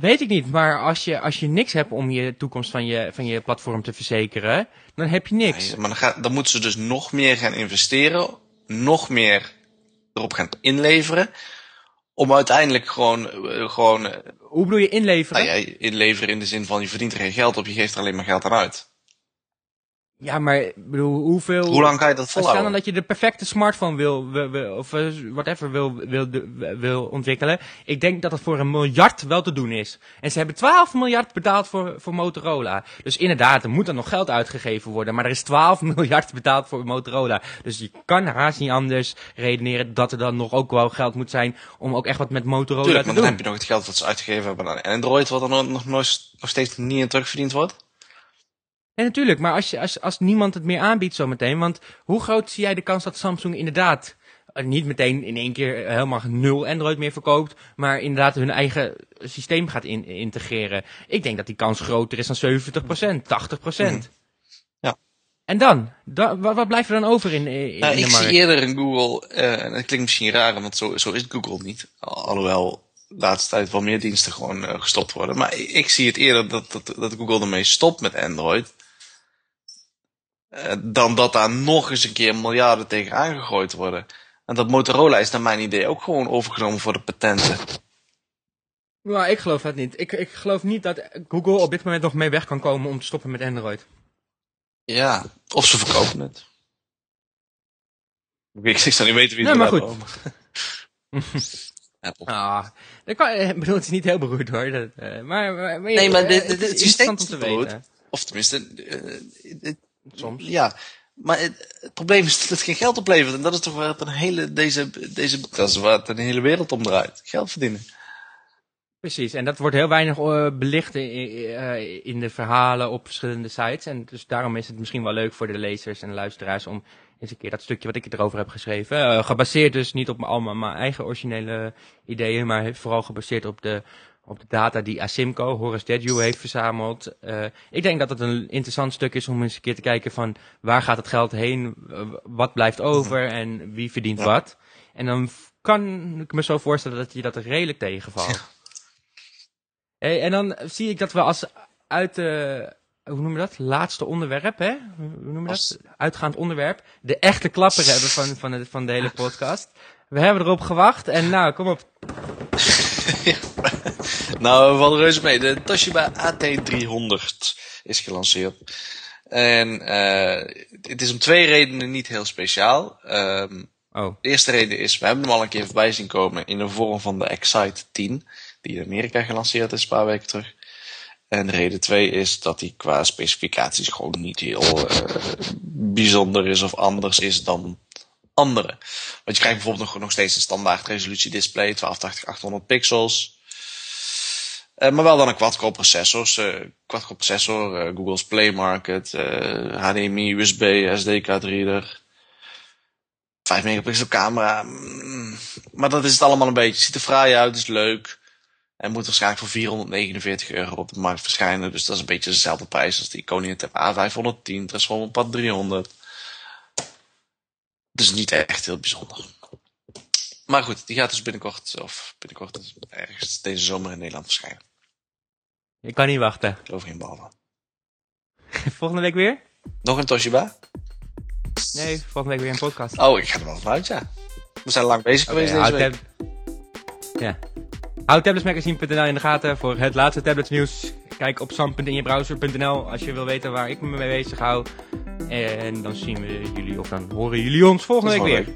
Weet ik niet, maar als je, als je niks hebt om je toekomst van je, van je platform te verzekeren, dan heb je niks. Nee, maar dan, gaat, dan moeten ze dus nog meer gaan investeren. Nog meer erop gaan inleveren. Om uiteindelijk gewoon, eh, gewoon eh, Hoe bedoel je inleveren? nou ja, inleveren in de zin van je verdient er geen geld op, je geeft er alleen maar geld aan uit. Ja, maar bedoel, hoeveel... Hoe lang kan je dat Stel volhouden? dan dat je de perfecte smartphone wil, wil, wil- of eh, whatever wil, wil, wil ontwikkelen. Ik denk dat dat voor een miljard wel te doen is. En ze hebben 12 miljard betaald voor, voor Motorola. Dus inderdaad, er moet dan nog geld uitgegeven worden. Maar er is 12 miljard betaald voor Motorola. Dus je kan haast niet anders redeneren dat er dan nog ook wel geld moet zijn om ook echt wat met Motorola Tuurlijk, te maar dan doen. heb je nog het geld wat ze uitgegeven hebben aan Android, wat er nog, nog, nooit- nog steeds niet in terugverdiend wordt. Nee, natuurlijk. Maar als, je, als, als niemand het meer aanbiedt zometeen. Want hoe groot zie jij de kans dat Samsung inderdaad eh, niet meteen in één keer helemaal nul Android meer verkoopt. Maar inderdaad hun eigen systeem gaat in, integreren. Ik denk dat die kans groter is dan 70%, 80%. Ja. En dan? Da- wat, wat blijft er dan over in, in, Nou, in ik zie eerder een Google, eh, en dat klinkt misschien raar, want zo, zo is Google niet. Al- Alhoewel de laatste tijd wel meer diensten gewoon eh, gestopt worden. Maar ik, ik zie het eerder dat, dat, dat Google ermee stopt met Android. Eh, dan dat daar nog eens een keer miljarden tegen aangegooid worden. En dat Motorola is naar mijn idee ook gewoon overgenomen voor de patenten. Nou, ik geloof dat niet. Ik, ik geloof niet dat Google op dit moment nog mee weg kan komen om te stoppen met Android. Ja, of ze verkopen het. Ik, ik zou niet weten wie Nee, het maar wil goed. hebben. Apple. Ah, dat kan, ik bedoel, het is niet heel beroerd hoor. Dat, eh, maar, maar, maar, Nee, maar eh, dit- het is het interessant om te weten. Of tenminste, eh, Soms. Ja, maar het, het probleem is dat het geen geld oplevert. En dat is toch waar het een hele, deze, deze, dat is waar het een hele wereld om draait. Geld verdienen. Precies, en dat wordt heel weinig eh, belicht in, eh, in de verhalen op verschillende sites. En dus daarom is het misschien wel leuk voor de lezers en luisteraars om eens een keer dat stukje wat ik erover heb geschreven. eh, gebaseerd dus niet op allemaal mijn eigen originele ideeën, maar vooral gebaseerd op de, op de data die Asimco, Horace Dediu, heeft verzameld. Eh, ik denk dat het een interessant stuk is om eens een keer te kijken van waar gaat het geld heen, eh, wat blijft over en wie verdient Ja. wat. En dan kan ik me zo voorstellen dat je dat redelijk tegenvalt. Hey, en dan zie ik dat we als uit de, hoe noemen we dat? Laatste onderwerp, hè? Hoe noemen we Als- dat? Uitgaand onderwerp. De echte klapper hebben van, van, de, van de hele podcast. We hebben erop gewacht en nou, kom op. Nou, we vallen reuze mee. De Toshiba AT300 is gelanceerd. En eh, het is om twee redenen niet heel speciaal. Ehm, Oh, de eerste reden is, we hebben hem al een keer voorbij zien komen in de vorm van de Excite 10. Die in Amerika gelanceerd is een paar weken terug. En reden twee is dat hij qua specificaties gewoon niet heel eh, bijzonder is of anders is dan andere. Want je krijgt bijvoorbeeld nog, nog steeds een standaard resolutie display, 1280-800 pixels. Eh, maar wel dan een quad-core processor. eh, quad-core processor, eh, Google's Play Market, HDMI, USB, SD-kaart reader. 5 megapixel camera. mm, maar dat is het allemaal een beetje. Ziet er fraai uit, is leuk. En moet waarschijnlijk voor 449 euro op de markt verschijnen. Dus dat is een beetje dezelfde prijs als die Koning Tab A510, Transformer Pad 300. Dus niet echt heel bijzonder. Maar goed, die gaat dus binnenkort, of binnenkort dus ergens deze zomer in Nederland verschijnen. ik kan niet wachten. Ik geloof geen bal van. Volgende week weer? Nog een Toshiba? Nee, volgende week weer een podcast. Oh, ik ga er wel vanuit, ja. We zijn lang bezig geweest deze week. Ja. Houd tabletsmagazine.nl in de gaten voor het laatste tabletsnieuws. Kijk op sam.injebrowser.nl als je wil weten waar ik me mee bezig hou. En dan zien we jullie, of dan horen jullie ons volgende week weer.